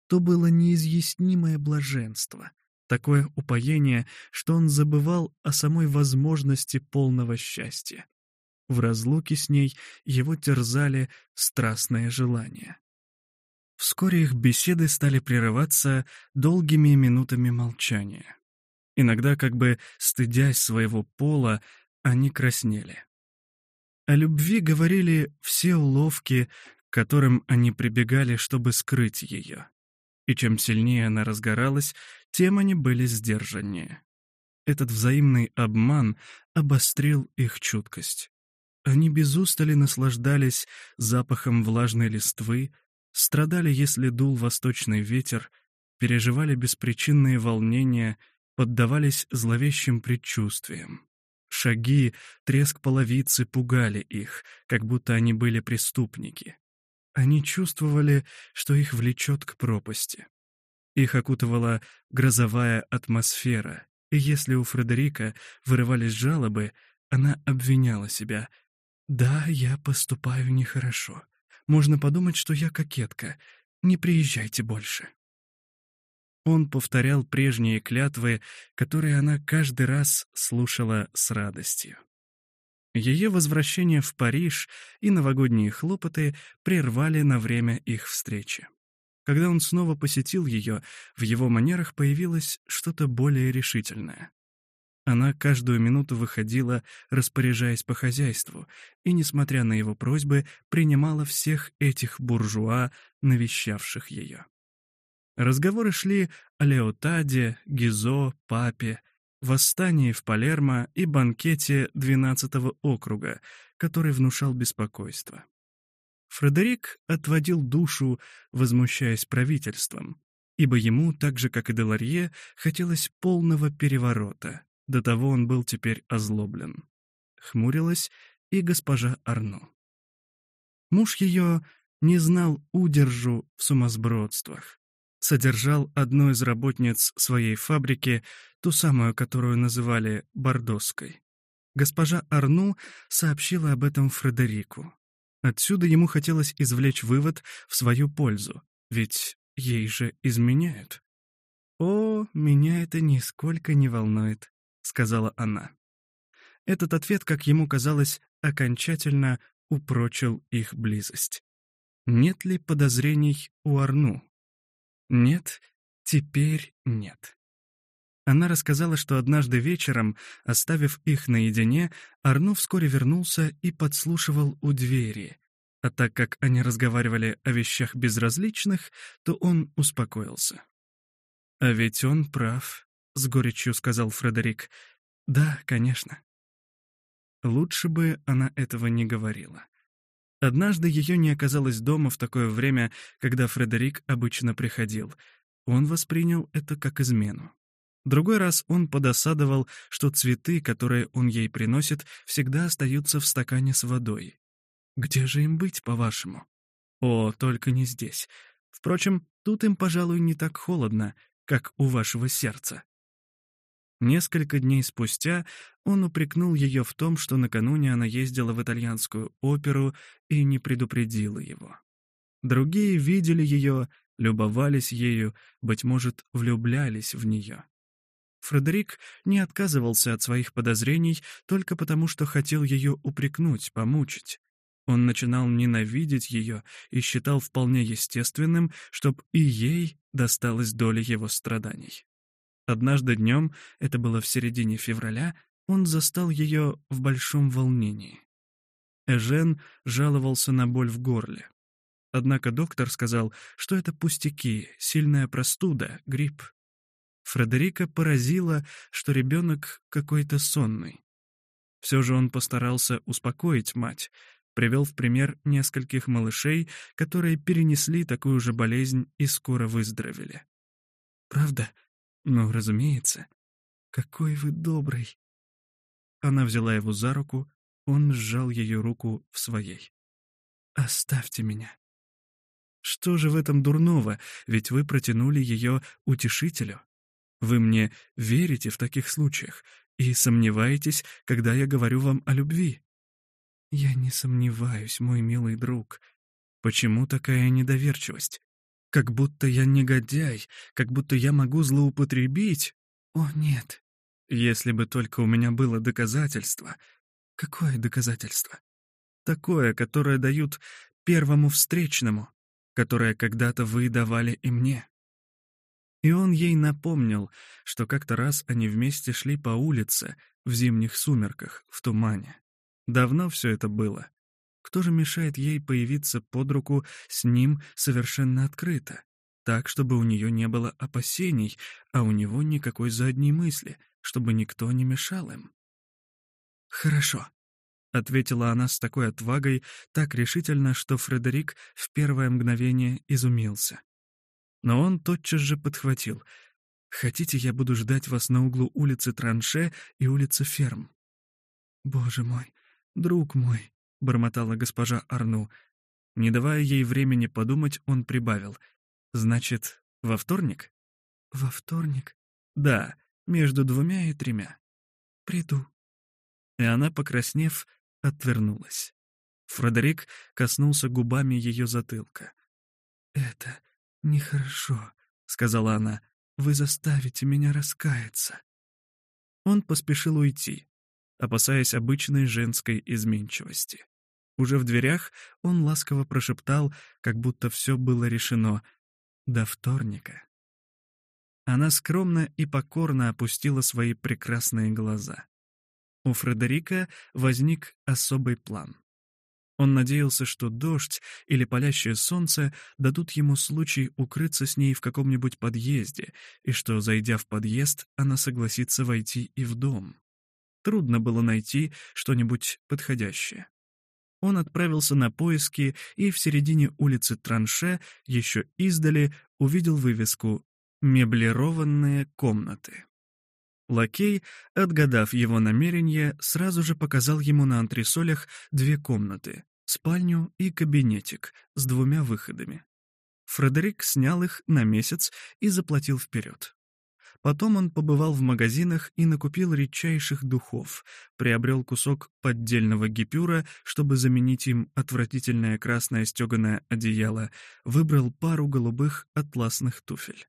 [SPEAKER 1] То было неизъяснимое блаженство, такое упоение, что он забывал о самой возможности полного счастья. В разлуке с ней его терзали страстное желание. Вскоре их беседы стали прерываться долгими минутами молчания. Иногда, как бы стыдясь своего пола, они краснели. О любви говорили все уловки, которым они прибегали, чтобы скрыть ее. И чем сильнее она разгоралась, тем они были сдержаннее. Этот взаимный обман обострил их чуткость. Они без устали наслаждались запахом влажной листвы, страдали, если дул восточный ветер, переживали беспричинные волнения, поддавались зловещим предчувствиям. Шаги, треск половицы пугали их, как будто они были преступники. Они чувствовали, что их влечет к пропасти. Их окутывала грозовая атмосфера, и если у Фредерика вырывались жалобы, она обвиняла себя — да, я поступаю нехорошо. Можно подумать, что я кокетка. Не приезжайте больше. Он повторял прежние клятвы, которые она каждый раз слушала с радостью. Ее возвращение в Париж и новогодние хлопоты прервали на время их встречи. Когда он снова посетил ее, в его манерах появилось что-то более решительное. Она каждую минуту выходила, распоряжаясь по хозяйству, и, несмотря на его просьбы, принимала всех этих буржуа, навещавших ее. Разговоры шли о Леотаде, Гизо, Папе, восстании в Палермо и банкете 12-го округа, который внушал беспокойство. Фредерик отводил душу, возмущаясь правительством, ибо ему, так же как и Деларье, хотелось полного переворота, до того он был теперь озлоблен. Хмурилась и госпожа Арно. Муж ее не знал удержу в сумасбродствах. Содержал одну из работниц своей фабрики, ту самую, которую называли Бордоской. Госпожа Арну сообщила об этом Фредерику. Отсюда ему хотелось извлечь вывод в свою пользу, ведь ей же изменяют. О, меня это нисколько не волнует сказала она. Этот ответ, как ему казалось, окончательно упрочил их близость. Нет ли подозрений у Арну? Нет, теперь нет. Она рассказала, что однажды вечером, оставив их наедине, Арну вскоре вернулся и подслушивал у двери. А так как они разговаривали о вещах безразличных, то он успокоился. «А ведь он прав», — с горечью сказал Фредерик. «Да, конечно». Лучше бы она этого не говорила. Однажды ее не оказалось дома в такое время, когда Фредерик обычно приходил. Он воспринял это как измену. Другой раз он подосадовал, что цветы, которые он ей приносит, всегда остаются в стакане с водой. «Где же им быть, по-вашему?» «О, только не здесь. Впрочем, тут им, пожалуй, не так холодно, как у вашего сердца». Несколько дней спустя он упрекнул ее в том, что накануне она ездила в итальянскую оперу и не предупредила его. Другие видели ее, любовались ею, быть может, влюблялись в нее. Фредерик не отказывался от своих подозрений только потому, что хотел ее упрекнуть, помучить. Он начинал ненавидеть ее и считал вполне естественным, чтоб и ей досталась доля его страданий. Однажды днем, это было в середине февраля, он застал ее в большом волнении. Эжен жаловался на боль в горле. Однако доктор сказал, что это пустяки, сильная простуда, грипп. Фредерика поразило, что ребенок какой-то сонный. Все же он постарался успокоить мать, привел в пример нескольких малышей, которые перенесли такую же болезнь и скоро выздоровели. «Правда?» Ну, разумеется. Какой вы добрый!» Она взяла его за руку, он сжал ее руку в своей. «Оставьте меня». «Что же в этом дурного? Ведь вы протянули ее утешителю. Вы мне верите в таких случаях и сомневаетесь, когда я говорю вам о любви». «Я не сомневаюсь, мой милый друг. Почему такая недоверчивость? Как будто я негодяй, как будто я могу злоупотребить. О, нет. Если бы только у меня было доказательство. Какое доказательство? Такое, которое дают первому встречному, которое когда-то вы давали и мне. И он ей напомнил, что как-то раз они вместе шли по улице в зимних сумерках, в тумане. Давно все это было. Кто же мешает ей появиться под руку с ним совершенно открыто, так, чтобы у нее не было опасений, а у него никакой задней мысли, чтобы никто не мешал им? «Хорошо», — ответила она с такой отвагой, так решительно, что Фредерик в первое мгновение изумился. Но он тотчас же подхватил. «Хотите, я буду ждать вас на углу улицы Транше и улицы Ферм?» «Боже мой, друг мой», — бормотала госпожа Арну. Не давая ей времени подумать, он прибавил. «Значит, во вторник?» «Во вторник?» «Да, между двумя и тремя». «Приду». И она, покраснев, отвернулась. Фредерик коснулся губами ее затылка. «Это нехорошо», — сказала она. «Вы заставите меня раскаяться». Он поспешил уйти, опасаясь обычной женской изменчивости. Уже в дверях он ласково прошептал, как будто все было решено. «До вторника». Она скромно и покорно опустила свои прекрасные глаза. У Фредерика возник особый план. Он надеялся, что дождь или палящее солнце дадут ему случай укрыться с ней в каком-нибудь подъезде, и что, зайдя в подъезд, она согласится войти и в дом. Трудно было найти что-нибудь подходящее он отправился на поиски и в середине улицы Транше еще издали увидел вывеску «Меблированные комнаты». Лакей, отгадав его намерение, сразу же показал ему на антресолях две комнаты — спальню и кабинетик с двумя выходами. Фредерик снял их на месяц и заплатил вперед. Потом он побывал в магазинах и накупил редчайших духов, приобрел кусок поддельного гипюра, чтобы заменить им отвратительное красное стеганое одеяло, выбрал пару голубых атласных туфель.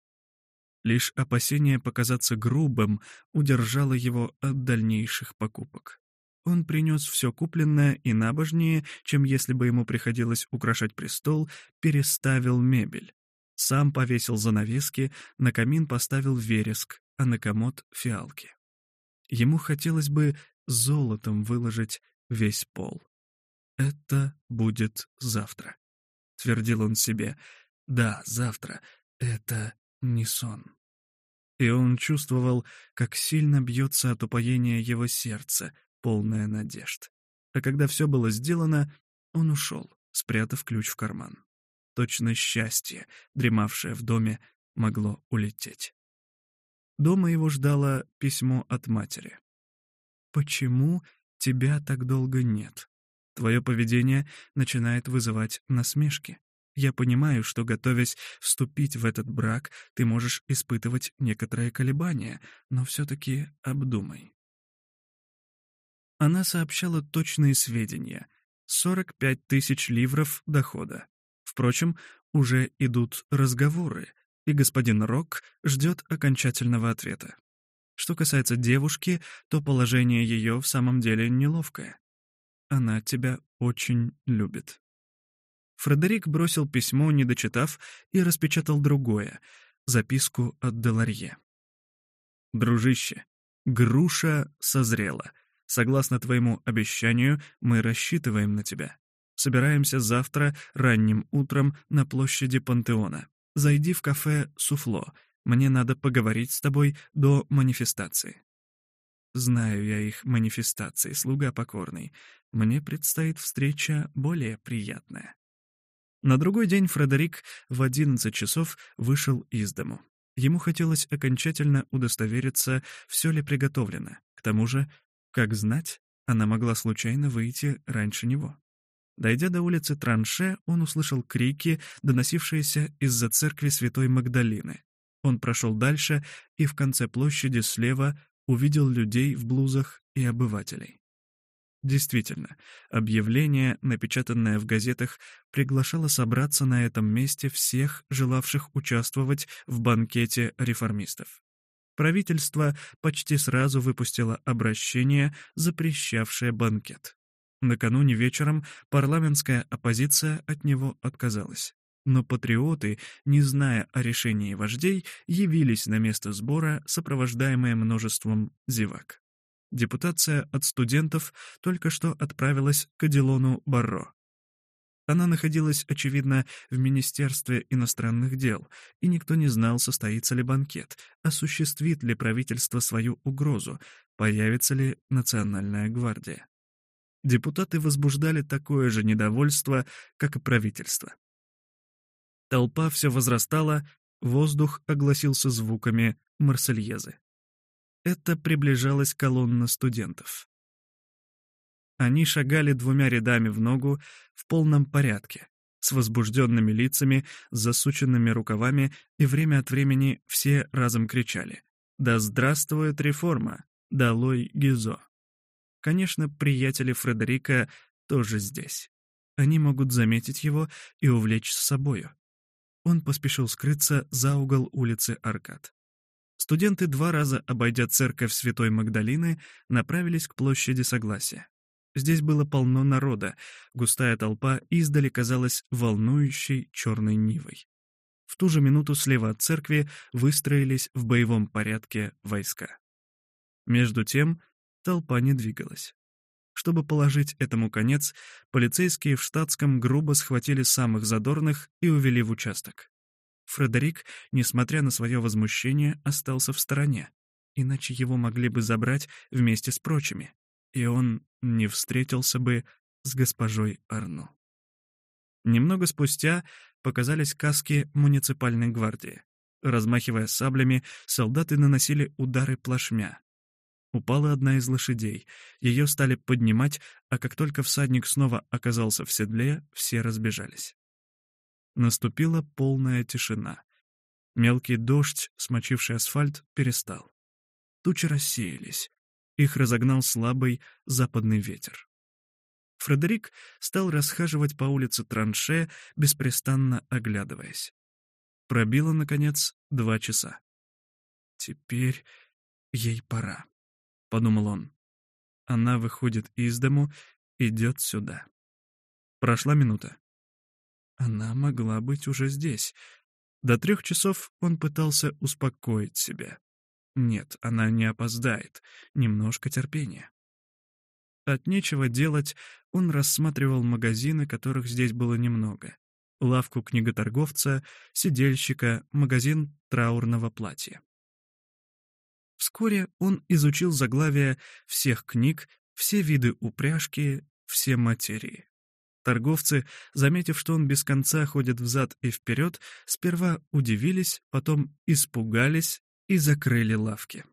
[SPEAKER 1] Лишь опасение показаться грубым удержало его от дальнейших покупок. Он принес все купленное и набожнее, чем если бы ему приходилось украшать престол, переставил мебель. Сам повесил занавески, на камин поставил вереск, а на комод — фиалки. Ему хотелось бы золотом выложить весь пол. «Это будет завтра», — твердил он себе. «Да, завтра. Это не сон». И он чувствовал, как сильно бьется от упоения его сердце, полное надежд. А когда все было сделано, он ушел, спрятав ключ в карман точно счастье, дремавшее в доме, могло улететь. Дома его ждало письмо от матери. «Почему тебя так долго нет? Твое поведение начинает вызывать насмешки. Я понимаю, что, готовясь вступить в этот брак, ты можешь испытывать некоторые колебания, но все-таки обдумай». Она сообщала точные сведения — 45 тысяч ливров дохода, Впрочем, уже идут разговоры, и господин Рок ждет окончательного ответа. Что касается девушки, то положение ее в самом деле неловкое. Она тебя очень любит. Фредерик бросил письмо, не дочитав, и распечатал другое — записку от Деларье. «Дружище, груша созрела. Согласно твоему обещанию, мы рассчитываем на тебя. Собираемся завтра ранним утром на площади Пантеона. Зайди в кафе «Суфло». Мне надо поговорить с тобой до манифестации». Знаю я их манифестации, слуга покорный. Мне предстоит встреча более приятная. На другой день Фредерик в 11 часов вышел из дому. Ему хотелось окончательно удостовериться, все ли приготовлено. К тому же, как знать, она могла случайно выйти раньше него. Дойдя до улицы Транше, он услышал крики, доносившиеся из-за церкви Святой Магдалины. Он прошел дальше и в конце площади слева увидел людей в блузах и обывателей. Действительно, объявление, напечатанное в газетах, приглашало собраться на этом месте всех, желавших участвовать в банкете реформистов. Правительство почти сразу выпустило обращение, запрещавшее банкет. Накануне вечером парламентская оппозиция от него отказалась. Но патриоты, не зная о решении вождей, явились на место сбора, сопровождаемые множеством зевак. Депутация от студентов только что отправилась к Аделону Барро. Она находилась, очевидно, в Министерстве иностранных дел, и никто не знал, состоится ли банкет, осуществит ли правительство свою угрозу, появится ли Национальная гвардия. Депутаты возбуждали такое же недовольство, как и правительство. Толпа все возрастала, воздух огласился звуками марсельезы. Это приближалась колонна студентов. Они шагали двумя рядами в ногу в полном порядке, с возбужденными лицами, засученными рукавами, и время от времени все разом кричали «Да здравствует реформа! Долой Гизо!» Конечно, приятели Фредерика тоже здесь. Они могут заметить его и увлечь с собою. Он поспешил скрыться за угол улицы Аркад. Студенты, два раза обойдя церковь Святой Магдалины, направились к площади Согласия. Здесь было полно народа, густая толпа издали казалась волнующей черной нивой. В ту же минуту слева от церкви выстроились в боевом порядке войска. Между тем, Толпа не двигалась. Чтобы положить этому конец, полицейские в штатском грубо схватили самых задорных и увели в участок. Фредерик, несмотря на свое возмущение, остался в стороне, иначе его могли бы забрать вместе с прочими, и он не встретился бы с госпожой Арну. Немного спустя показались каски муниципальной гвардии. Размахивая саблями, солдаты наносили удары плашмя, Упала одна из лошадей. Ее стали поднимать, а как только всадник снова оказался в седле, все разбежались. Наступила полная тишина. Мелкий дождь, смочивший асфальт, перестал. Тучи рассеялись. Их разогнал слабый западный ветер. Фредерик стал расхаживать по улице Транше, беспрестанно оглядываясь. Пробило, наконец, два часа. Теперь ей пора подумал он. Она выходит из дому, идет сюда. Прошла минута. Она могла быть уже здесь. До трех часов он пытался успокоить себя. Нет, она не опоздает. Немножко терпения. От нечего делать он рассматривал магазины, которых здесь было немного. Лавку книготорговца, сидельщика, магазин траурного платья. Вскоре он изучил заглавия всех книг, все виды упряжки, все материи. Торговцы, заметив, что он без конца ходит взад и вперед, сперва удивились, потом испугались и закрыли лавки.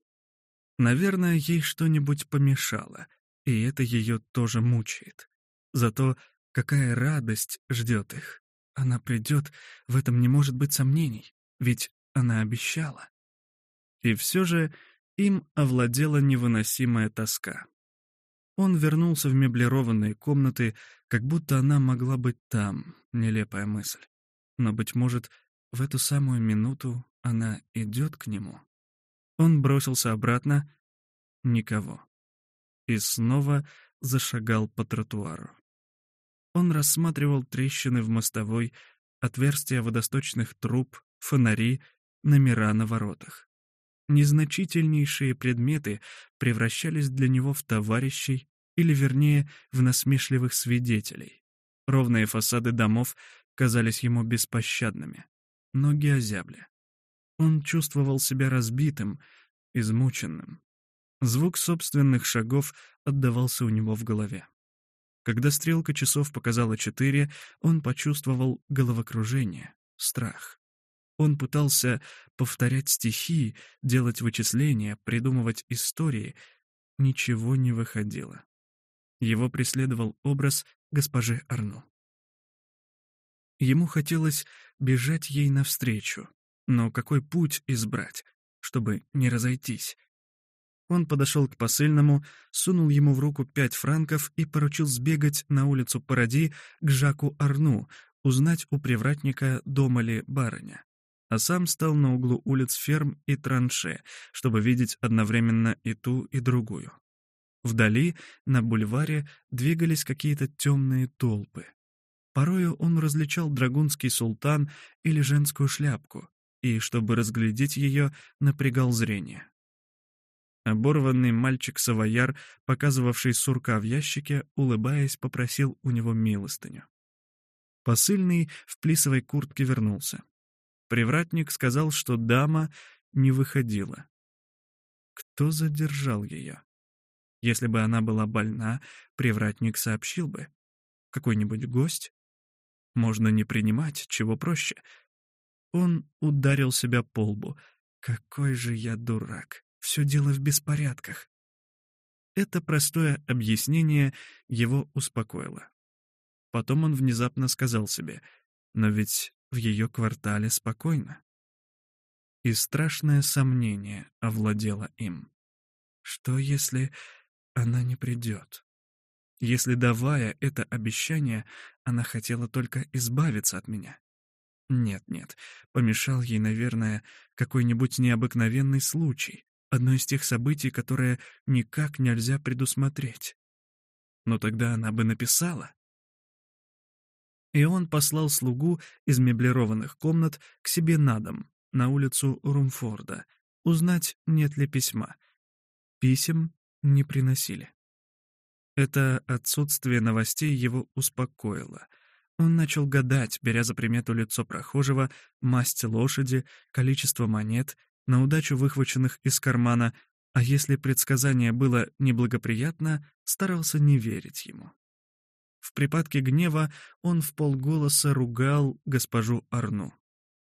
[SPEAKER 1] Наверное, ей что-нибудь помешало, и это ее тоже мучает. Зато какая радость ждет их. Она придет, в этом не может быть сомнений, ведь она обещала. И все же им овладела невыносимая тоска. Он вернулся в меблированные комнаты, как будто она могла быть там, нелепая мысль. Но, быть может, в эту самую минуту она идет к нему. Он бросился обратно. Никого. И снова зашагал по тротуару. Он рассматривал трещины в мостовой, отверстия водосточных труб, фонари, номера на воротах незначительнейшие предметы превращались для него в товарищей или, вернее, в насмешливых свидетелей. Ровные фасады домов казались ему беспощадными. Ноги озябли. Он чувствовал себя разбитым, измученным. Звук собственных шагов отдавался у него в голове. Когда стрелка часов показала четыре, он почувствовал головокружение, страх. Он пытался повторять стихи, делать вычисления, придумывать истории. Ничего не выходило. Его преследовал образ госпожи Арно. Ему хотелось бежать ей навстречу, но какой путь избрать, чтобы не разойтись? Он подошел к посыльному, сунул ему в руку пять франков и поручил сбегать на улицу Паради к Жаку Арну, узнать у привратника, дома ли барыня а сам стал на углу улиц ферм и транше, чтобы видеть одновременно и ту, и другую. Вдали, на бульваре, двигались какие-то темные толпы. Порою он различал драгунский султан или женскую шляпку, и, чтобы разглядеть ее, напрягал зрение. Оборванный мальчик-савояр, показывавший сурка в ящике, улыбаясь, попросил у него милостыню. Посыльный в плисовой куртке вернулся. Привратник сказал, что дама не выходила. Кто задержал ее? Если бы она была больна, привратник сообщил бы. Какой-нибудь гость? Можно не принимать, чего проще. Он ударил себя по лбу. Какой же я дурак. Все дело в беспорядках. Это простое объяснение его успокоило. Потом он внезапно сказал себе, но ведь в ее квартале спокойно. И страшное сомнение овладело им. Что если она не придет? Если, давая это обещание, она хотела только избавиться от меня? Нет-нет, помешал ей, наверное, какой-нибудь необыкновенный случай, одно из тех событий, которое никак нельзя предусмотреть. Но тогда она бы написала и он послал слугу из меблированных комнат к себе на дом, на улицу Румфорда, узнать, нет ли письма. Писем не приносили. Это отсутствие новостей его успокоило. Он начал гадать, беря за примету лицо прохожего, масть лошади, количество монет, на удачу выхваченных из кармана, а если предсказание было неблагоприятно, старался не верить ему. В припадке гнева он в полголоса ругал госпожу Арну.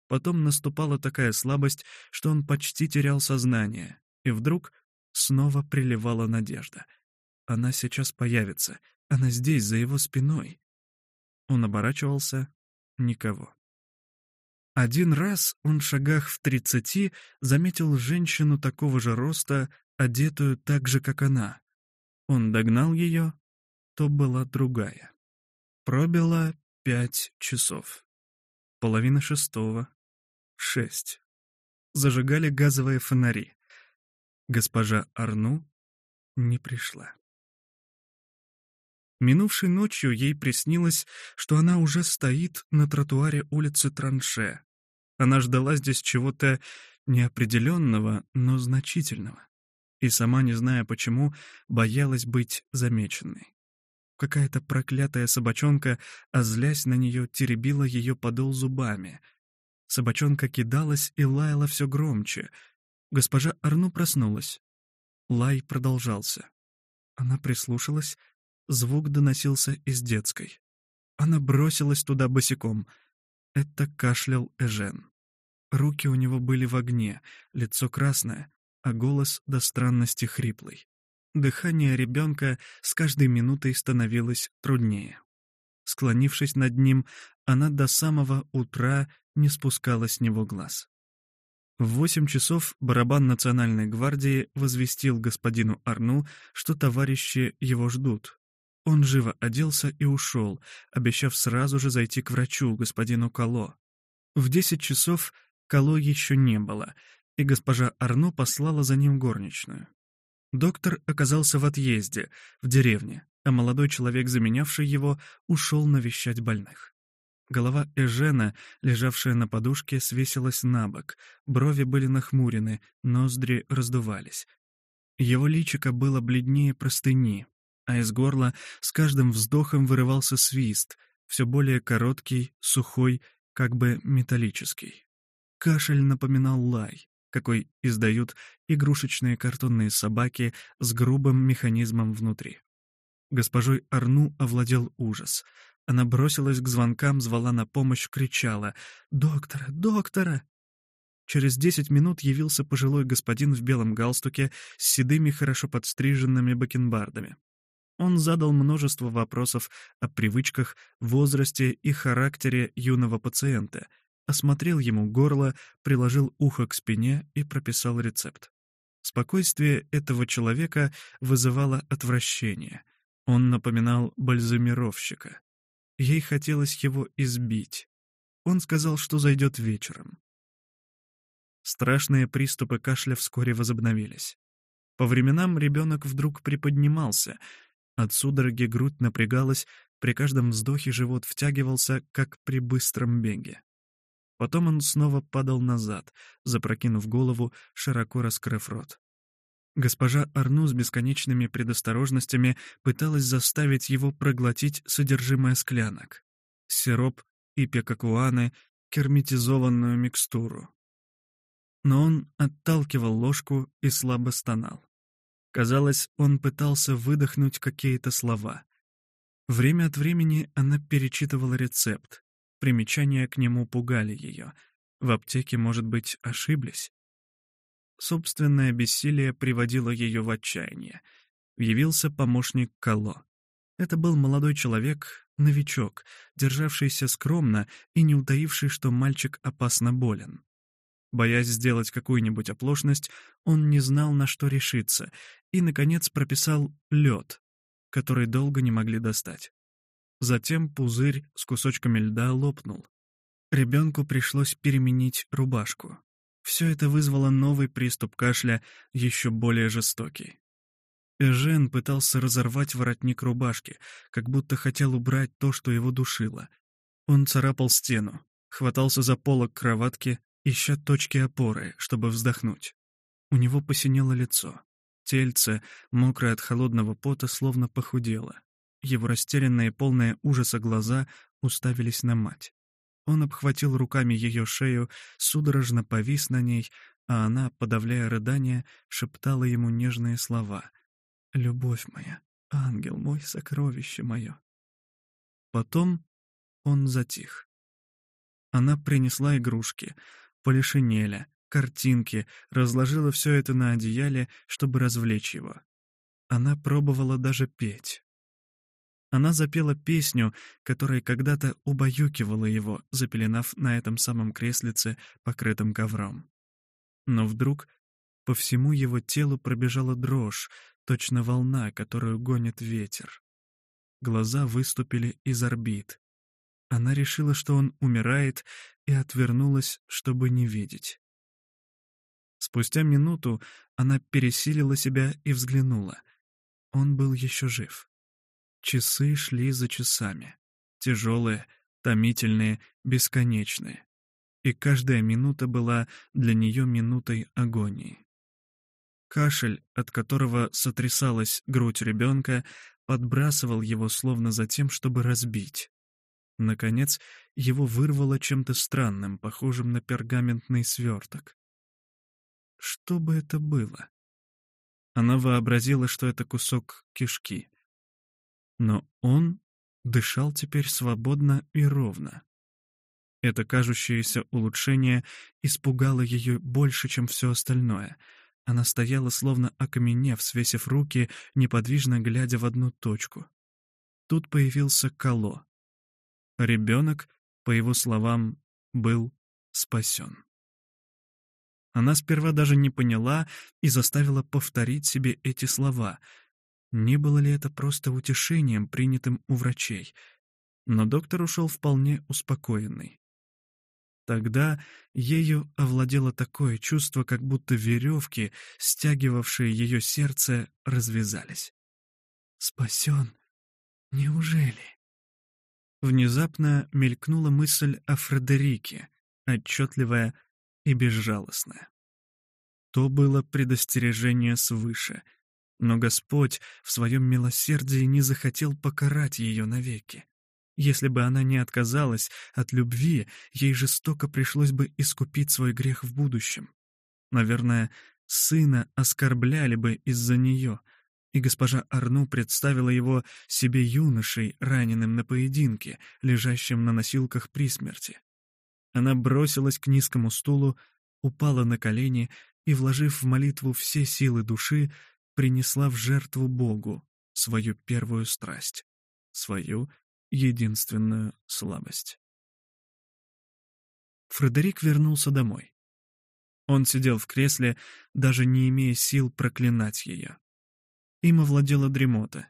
[SPEAKER 1] Потом наступала такая слабость, что он почти терял сознание, и вдруг снова приливала надежда. Она сейчас появится, она здесь, за его спиной. Он оборачивался — никого. Один раз он в шагах в тридцати заметил женщину такого же роста, одетую так же, как она. Он догнал ее что была другая. Пробило пять часов. Половина шестого. Шесть. Зажигали газовые фонари. Госпожа Арну не пришла. Минувшей ночью ей приснилось, что она уже стоит на тротуаре улицы Транше. Она ждала здесь чего-то неопределенного, но значительного. И сама, не зная почему, боялась быть замеченной. Какая-то проклятая собачонка, а озлясь на нее, теребила ее подол зубами. Собачонка кидалась и лаяла все громче. Госпожа Арну проснулась. Лай продолжался. Она прислушалась, звук доносился из детской. Она бросилась туда босиком. Это кашлял Эжен. Руки у него были в огне, лицо красное, а голос до странности хриплый. Дыхание ребенка с каждой минутой становилось труднее. Склонившись над ним, она до самого утра не спускала с него глаз. В восемь часов барабан Национальной гвардии возвестил господину Арну, что товарищи его ждут. Он живо оделся и ушел, обещав сразу же зайти к врачу, господину Кало. В десять часов Кало еще не было, и госпожа Арну послала за ним горничную. Доктор оказался в отъезде, в деревне, а молодой человек, заменявший его, ушел навещать больных. Голова Эжена, лежавшая на подушке, свесилась на бок, брови были нахмурены, ноздри раздувались. Его личико было бледнее простыни, а из горла с каждым вздохом вырывался свист, все более короткий, сухой, как бы металлический. Кашель напоминал лай какой издают игрушечные картонные собаки с грубым механизмом внутри. Госпожой Арну овладел ужас. Она бросилась к звонкам, звала на помощь, кричала «Доктора! Доктора!». Через десять минут явился пожилой господин в белом галстуке с седыми, хорошо подстриженными бакенбардами. Он задал множество вопросов о привычках, возрасте и характере юного пациента — осмотрел ему горло, приложил ухо к спине и прописал рецепт. Спокойствие этого человека вызывало отвращение. Он напоминал бальзамировщика. Ей хотелось его избить. Он сказал, что зайдет вечером. Страшные приступы кашля вскоре возобновились. По временам ребенок вдруг приподнимался. От судороги грудь напрягалась, при каждом вздохе живот втягивался, как при быстром беге. Потом он снова падал назад, запрокинув голову, широко раскрыв рот. Госпожа Арну с бесконечными предосторожностями пыталась заставить его проглотить содержимое склянок. Сироп и пекакуаны, керметизованную микстуру. Но он отталкивал ложку и слабо стонал. Казалось, он пытался выдохнуть какие-то слова. Время от времени она перечитывала рецепт, Примечания к нему пугали ее. В аптеке, может быть, ошиблись? Собственное бессилие приводило ее в отчаяние. Явился помощник Кало. Это был молодой человек, новичок, державшийся скромно и не утаивший, что мальчик опасно болен. Боясь сделать какую-нибудь оплошность, он не знал, на что решиться, и, наконец, прописал лед, который долго не могли достать. Затем пузырь с кусочками льда лопнул. Ребенку пришлось переменить рубашку. Все это вызвало новый приступ кашля, еще более жестокий. Эжен пытался разорвать воротник рубашки, как будто хотел убрать то, что его душило. Он царапал стену, хватался за полок кроватки, ища точки опоры, чтобы вздохнуть. У него посинело лицо. Тельце, мокрое от холодного пота, словно похудело. Его растерянные, полные ужаса глаза уставились на мать. Он обхватил руками ее шею, судорожно повис на ней, а она, подавляя рыдания, шептала ему нежные слова. «Любовь моя, ангел мой, сокровище мое». Потом он затих. Она принесла игрушки, полишинеля, картинки, разложила все это на одеяле, чтобы развлечь его. Она пробовала даже петь. Она запела песню, которая когда-то убаюкивала его, запеленав на этом самом креслице, покрытым ковром. Но вдруг по всему его телу пробежала дрожь, точно волна, которую гонит ветер. Глаза выступили из орбит. Она решила, что он умирает, и отвернулась, чтобы не видеть. Спустя минуту она пересилила себя и взглянула. Он был еще жив. Часы шли за часами. Тяжелые, томительные, бесконечные. И каждая минута была для нее минутой агонии. Кашель, от которого сотрясалась грудь ребенка, подбрасывал его словно за тем, чтобы разбить. Наконец, его вырвало чем-то странным, похожим на пергаментный сверток. Что бы это было? Она вообразила, что это кусок кишки — но он дышал теперь свободно и ровно. Это кажущееся улучшение испугало ее больше, чем все остальное. Она стояла, словно окаменев, свесив руки, неподвижно глядя в одну точку. Тут появился Кало. Ребенок, по его словам, был спасен. Она сперва даже не поняла и заставила повторить себе эти слова — не было ли это просто утешением, принятым у врачей? Но доктор ушел вполне успокоенный. Тогда ею овладело такое чувство, как будто веревки, стягивавшие ее сердце, развязались. «Спасен? Неужели?» Внезапно мелькнула мысль о Фредерике, отчетливая и безжалостная. То было предостережение свыше — но Господь в своем милосердии не захотел покарать ее навеки. Если бы она не отказалась от любви, ей жестоко пришлось бы искупить свой грех в будущем. Наверное, сына оскорбляли бы из-за нее, и госпожа Арну представила его себе юношей, раненым на поединке, лежащим на носилках при смерти. Она бросилась к низкому стулу, упала на колени и, вложив в молитву все силы души, принесла в жертву Богу свою первую страсть, свою единственную слабость. Фредерик вернулся домой. Он сидел в кресле, даже не имея сил проклинать ее. Им овладела дремота.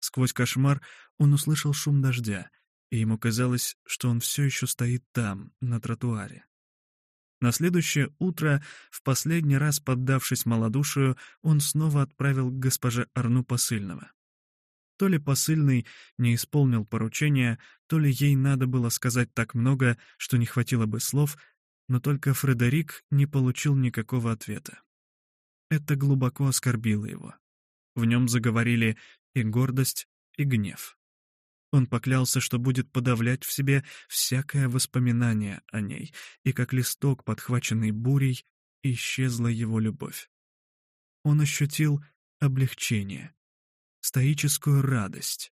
[SPEAKER 1] Сквозь кошмар он услышал шум дождя, и ему казалось, что он все еще стоит там, на тротуаре. На следующее утро, в последний раз поддавшись малодушию, он снова отправил к госпоже Арну посыльного. То ли посыльный не исполнил поручения, то ли ей надо было сказать так много, что не хватило бы слов, но только Фредерик не получил никакого ответа. Это глубоко оскорбило его. В нем заговорили и гордость, и гнев. Он поклялся, что будет подавлять в себе всякое воспоминание о ней, и как листок, подхваченный бурей, исчезла его любовь. Он ощутил облегчение, стоическую радость.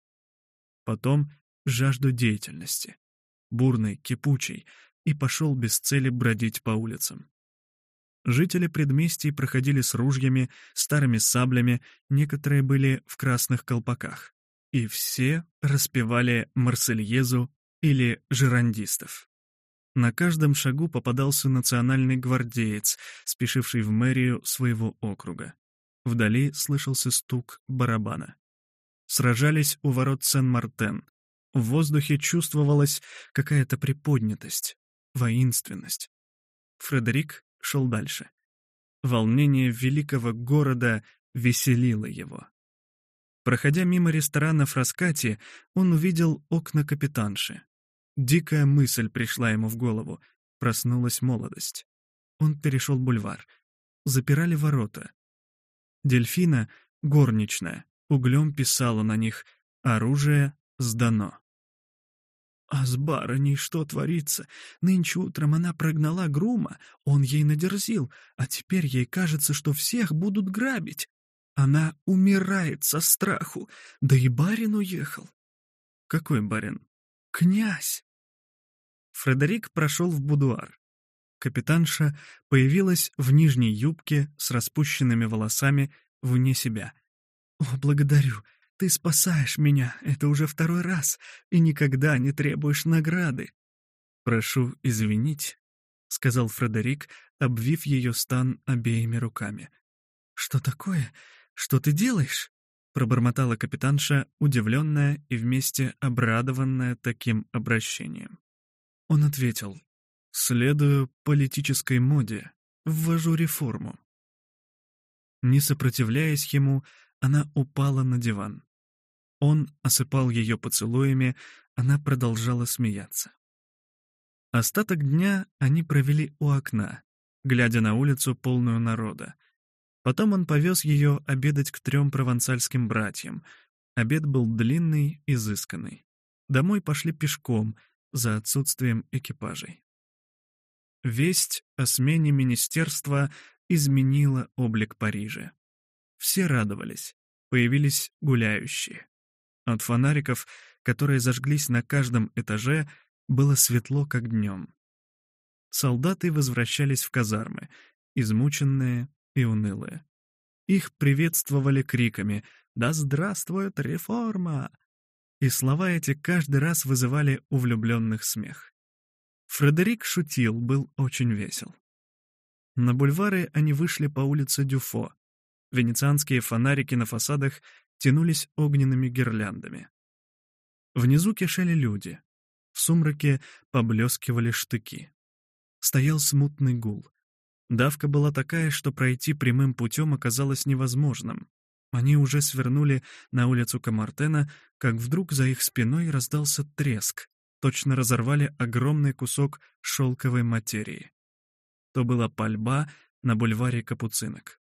[SPEAKER 1] Потом жажду деятельности, бурной, кипучей, и пошел без цели бродить по улицам. Жители предместий проходили с ружьями, старыми саблями, некоторые были в красных колпаках и все распевали «Марсельезу» или «Жирандистов». На каждом шагу попадался национальный гвардеец, спешивший в мэрию своего округа. Вдали слышался стук барабана. Сражались у ворот Сен-Мартен. В воздухе чувствовалась какая-то приподнятость, воинственность. Фредерик шел дальше. Волнение великого города веселило его. Проходя мимо ресторана Фраскати, он увидел окна капитанши. Дикая мысль пришла ему в голову. Проснулась молодость. Он перешел бульвар. Запирали ворота. Дельфина, горничная, углем писала на них «Оружие сдано». А с барыней что творится? Нынче утром она прогнала Грума, он ей надерзил, а теперь ей кажется, что всех будут грабить. Она умирает со страху, да и барин уехал. Какой барин? Князь! Фредерик прошел в будуар. Капитанша появилась в нижней юбке с распущенными волосами вне себя. «О, благодарю! Ты спасаешь меня! Это уже второй раз, и никогда не требуешь награды!» «Прошу извинить», — сказал Фредерик, обвив ее стан обеими руками. «Что такое? «Что ты делаешь?» — пробормотала капитанша, удивленная и вместе обрадованная таким обращением. Он ответил, «Следую политической моде, ввожу реформу». Не сопротивляясь ему, она упала на диван. Он осыпал ее поцелуями, она продолжала смеяться. Остаток дня они провели у окна, глядя на улицу полную народа — Потом он повез ее обедать к трем провансальским братьям. Обед был длинный, изысканный. Домой пошли пешком, за отсутствием экипажей. Весть о смене министерства изменила облик Парижа. Все радовались, появились гуляющие. От фонариков, которые зажглись на каждом этаже, было светло, как днем. Солдаты возвращались в казармы, измученные, и унылое. Их приветствовали криками «Да здравствует реформа!» И слова эти каждый раз вызывали у влюбленных смех. Фредерик шутил, был очень весел. На бульвары они вышли по улице Дюфо. Венецианские фонарики на фасадах тянулись огненными гирляндами. Внизу кишели люди. В сумраке поблескивали штыки. Стоял смутный гул. Давка была такая, что пройти прямым путем оказалось невозможным. Они уже свернули на улицу Камартена, как вдруг за их спиной раздался треск. Точно разорвали огромный кусок шелковой материи. То была пальба на бульваре Капуцинок.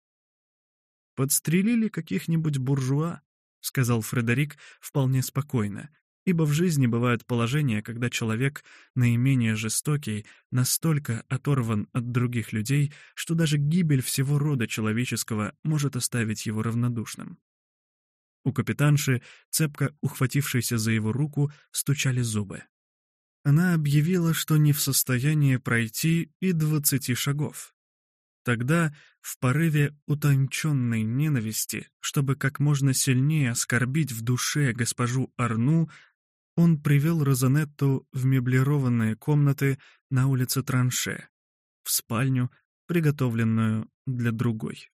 [SPEAKER 1] «Подстрелили каких-нибудь буржуа», — сказал Фредерик вполне спокойно, Ибо в жизни бывают положения, когда человек, наименее жестокий, настолько оторван от других людей, что даже гибель всего рода человеческого может оставить его равнодушным. У капитанши, цепко ухватившейся за его руку, стучали зубы. Она объявила, что не в состоянии пройти и двадцати шагов. Тогда, в порыве утонченной ненависти, чтобы как можно сильнее оскорбить в душе госпожу Арну, он привел Розанетту в меблированные комнаты на улице Транше, в спальню, приготовленную для другой.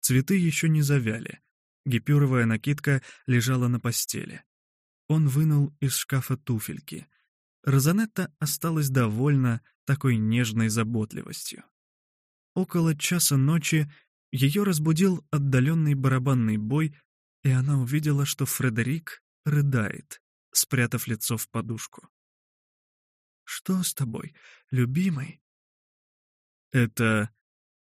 [SPEAKER 1] Цветы еще не завяли, гипюровая накидка лежала на постели. Он вынул из шкафа туфельки. Розанетта осталась довольна такой нежной заботливостью. Около часа ночи ее разбудил отдаленный барабанный бой, и она увидела, что Фредерик рыдает спрятав лицо в подушку. «Что с тобой, любимый?» «Это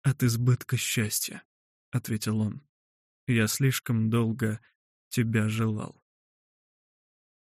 [SPEAKER 1] от избытка счастья», — ответил он. «Я слишком долго тебя желал».